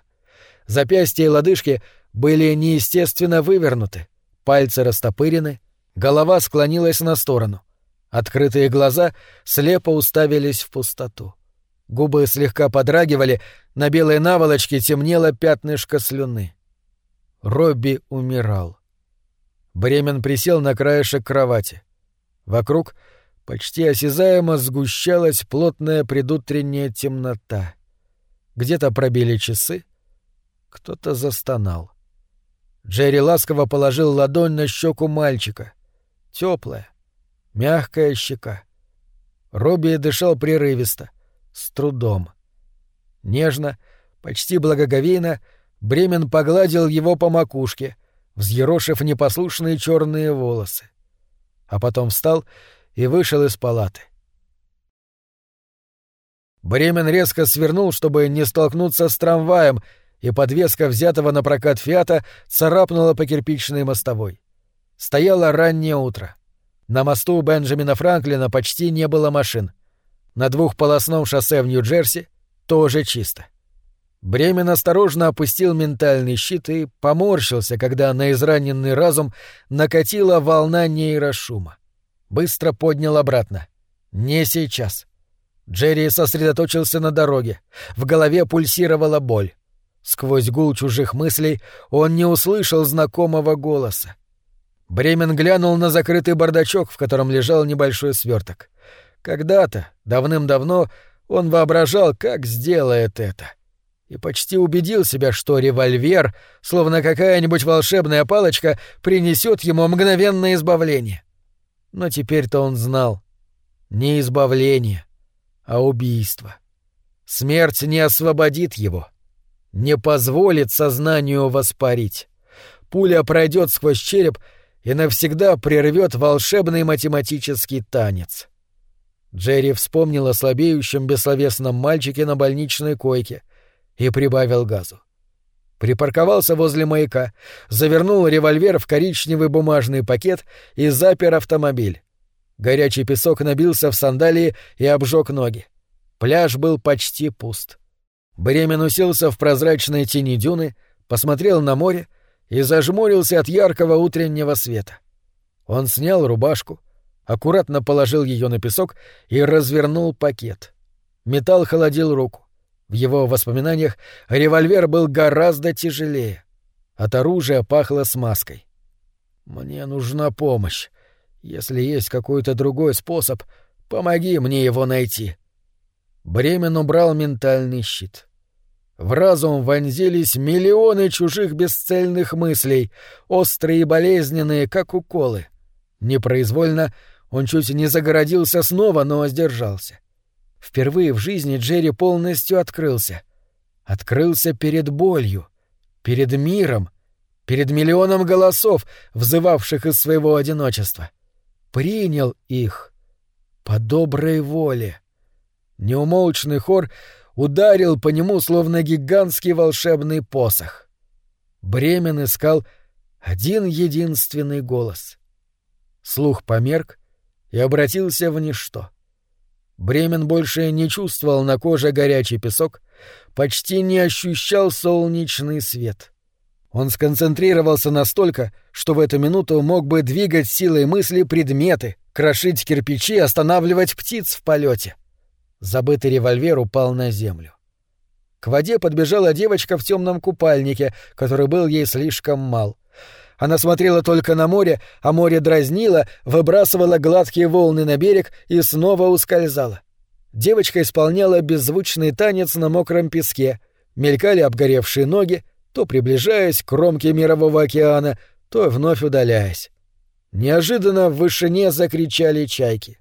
Запястья и лодыжки были неестественно вывернуты, пальцы растопырены, голова склонилась на сторону. Открытые глаза слепо уставились в пустоту. Губы слегка подрагивали, на белой наволочке темнело пятнышко слюны. Робби умирал. Бремен присел на краешек кровати. Вокруг почти осязаемо сгущалась плотная предутренняя темнота. Где-то пробили часы, кто-то застонал. Джерри ласково положил ладонь на щеку мальчика. Теплая, мягкая щека. Робби дышал прерывисто, с трудом. Нежно, почти благоговейно, Бремен погладил его по макушке, взъерошив непослушные черные волосы. А потом встал и вышел из палаты. Бремен резко свернул, чтобы не столкнуться с трамваем, и подвеска взятого на прокат «Фиата» царапнула по кирпичной мостовой. Стояло раннее утро. На мосту Бенджамина Франклина почти не было машин. На двухполосном шоссе в Нью-Джерси тоже чисто. Бремен осторожно опустил ментальный щит и поморщился, когда на израненный разум накатила волна нейрошума. Быстро поднял обратно. Не сейчас. Джерри сосредоточился на дороге. В голове пульсировала боль. Сквозь гул чужих мыслей он не услышал знакомого голоса. Бремен глянул на закрытый бардачок, в котором лежал небольшой сверток. Когда-то, давным-давно, он воображал, как сделает это. И почти убедил себя, что револьвер, словно какая-нибудь волшебная палочка, принесет ему мгновенное избавление. Но теперь-то он знал. Не избавление, а убийство. Смерть не освободит его. Не позволит сознанию воспарить. Пуля пройдет сквозь череп и навсегда прервет волшебный математический танец. Джерри вспомнил о слабеющем бессловесном мальчике на больничной койке и прибавил газу. Припарковался возле маяка, завернул револьвер в коричневый бумажный пакет и запер автомобиль. Горячий песок набился в сандалии и обжег ноги. Пляж был почти пуст. Бремен уселся в прозрачной тени дюны, посмотрел на море и зажмурился от яркого утреннего света. Он снял рубашку, аккуратно положил ее на песок и развернул пакет. Металл холодил руку. В его воспоминаниях револьвер был гораздо тяжелее. От оружия пахло смазкой. «Мне нужна помощь. Если есть какой-то другой способ, помоги мне его найти». Бремен убрал ментальный щит. В разум вонзились миллионы чужих бесцельных мыслей, острые и болезненные, как уколы. Непроизвольно он чуть не загородился снова, но сдержался. Впервые в жизни Джерри полностью открылся. Открылся перед болью, перед миром, перед миллионом голосов, взывавших из своего одиночества. Принял их по доброй воле. Неумолчный хор ударил по нему, словно гигантский волшебный посох. Бремен искал один единственный голос. Слух померк и обратился в ничто. Бремен больше не чувствовал на коже горячий песок, почти не ощущал солнечный свет. Он сконцентрировался настолько, что в эту минуту мог бы двигать силой мысли предметы, крошить кирпичи, останавливать птиц в полете. Забытый револьвер упал на землю. К воде подбежала девочка в темном купальнике, который был ей слишком мал. Она смотрела только на море, а море дразнило, выбрасывало гладкие волны на берег и снова ускользало. Девочка исполняла беззвучный танец на мокром песке. Мелькали обгоревшие ноги, то приближаясь к кромке мирового океана, то вновь удаляясь. Неожиданно в вышине закричали чайки.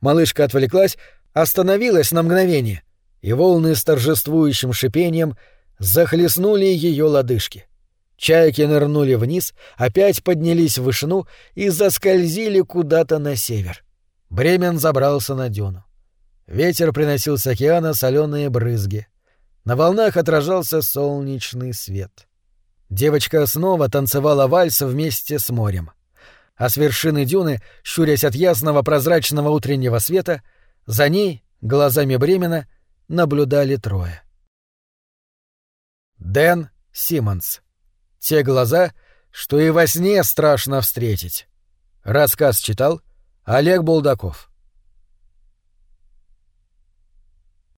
Малышка отвлеклась, остановилась на мгновение, и волны с торжествующим шипением захлестнули ее лодыжки. Чайки нырнули вниз, опять поднялись в вышину и заскользили куда-то на север. Бремен забрался на дюну. Ветер приносил с океана соленые брызги. На волнах отражался солнечный свет. Девочка снова танцевала вальс вместе с морем. А с вершины дюны, щурясь от ясного прозрачного утреннего света, за ней, глазами Бремена, наблюдали трое. Дэн Симмонс те глаза, что и во сне страшно встретить. Рассказ читал Олег Булдаков.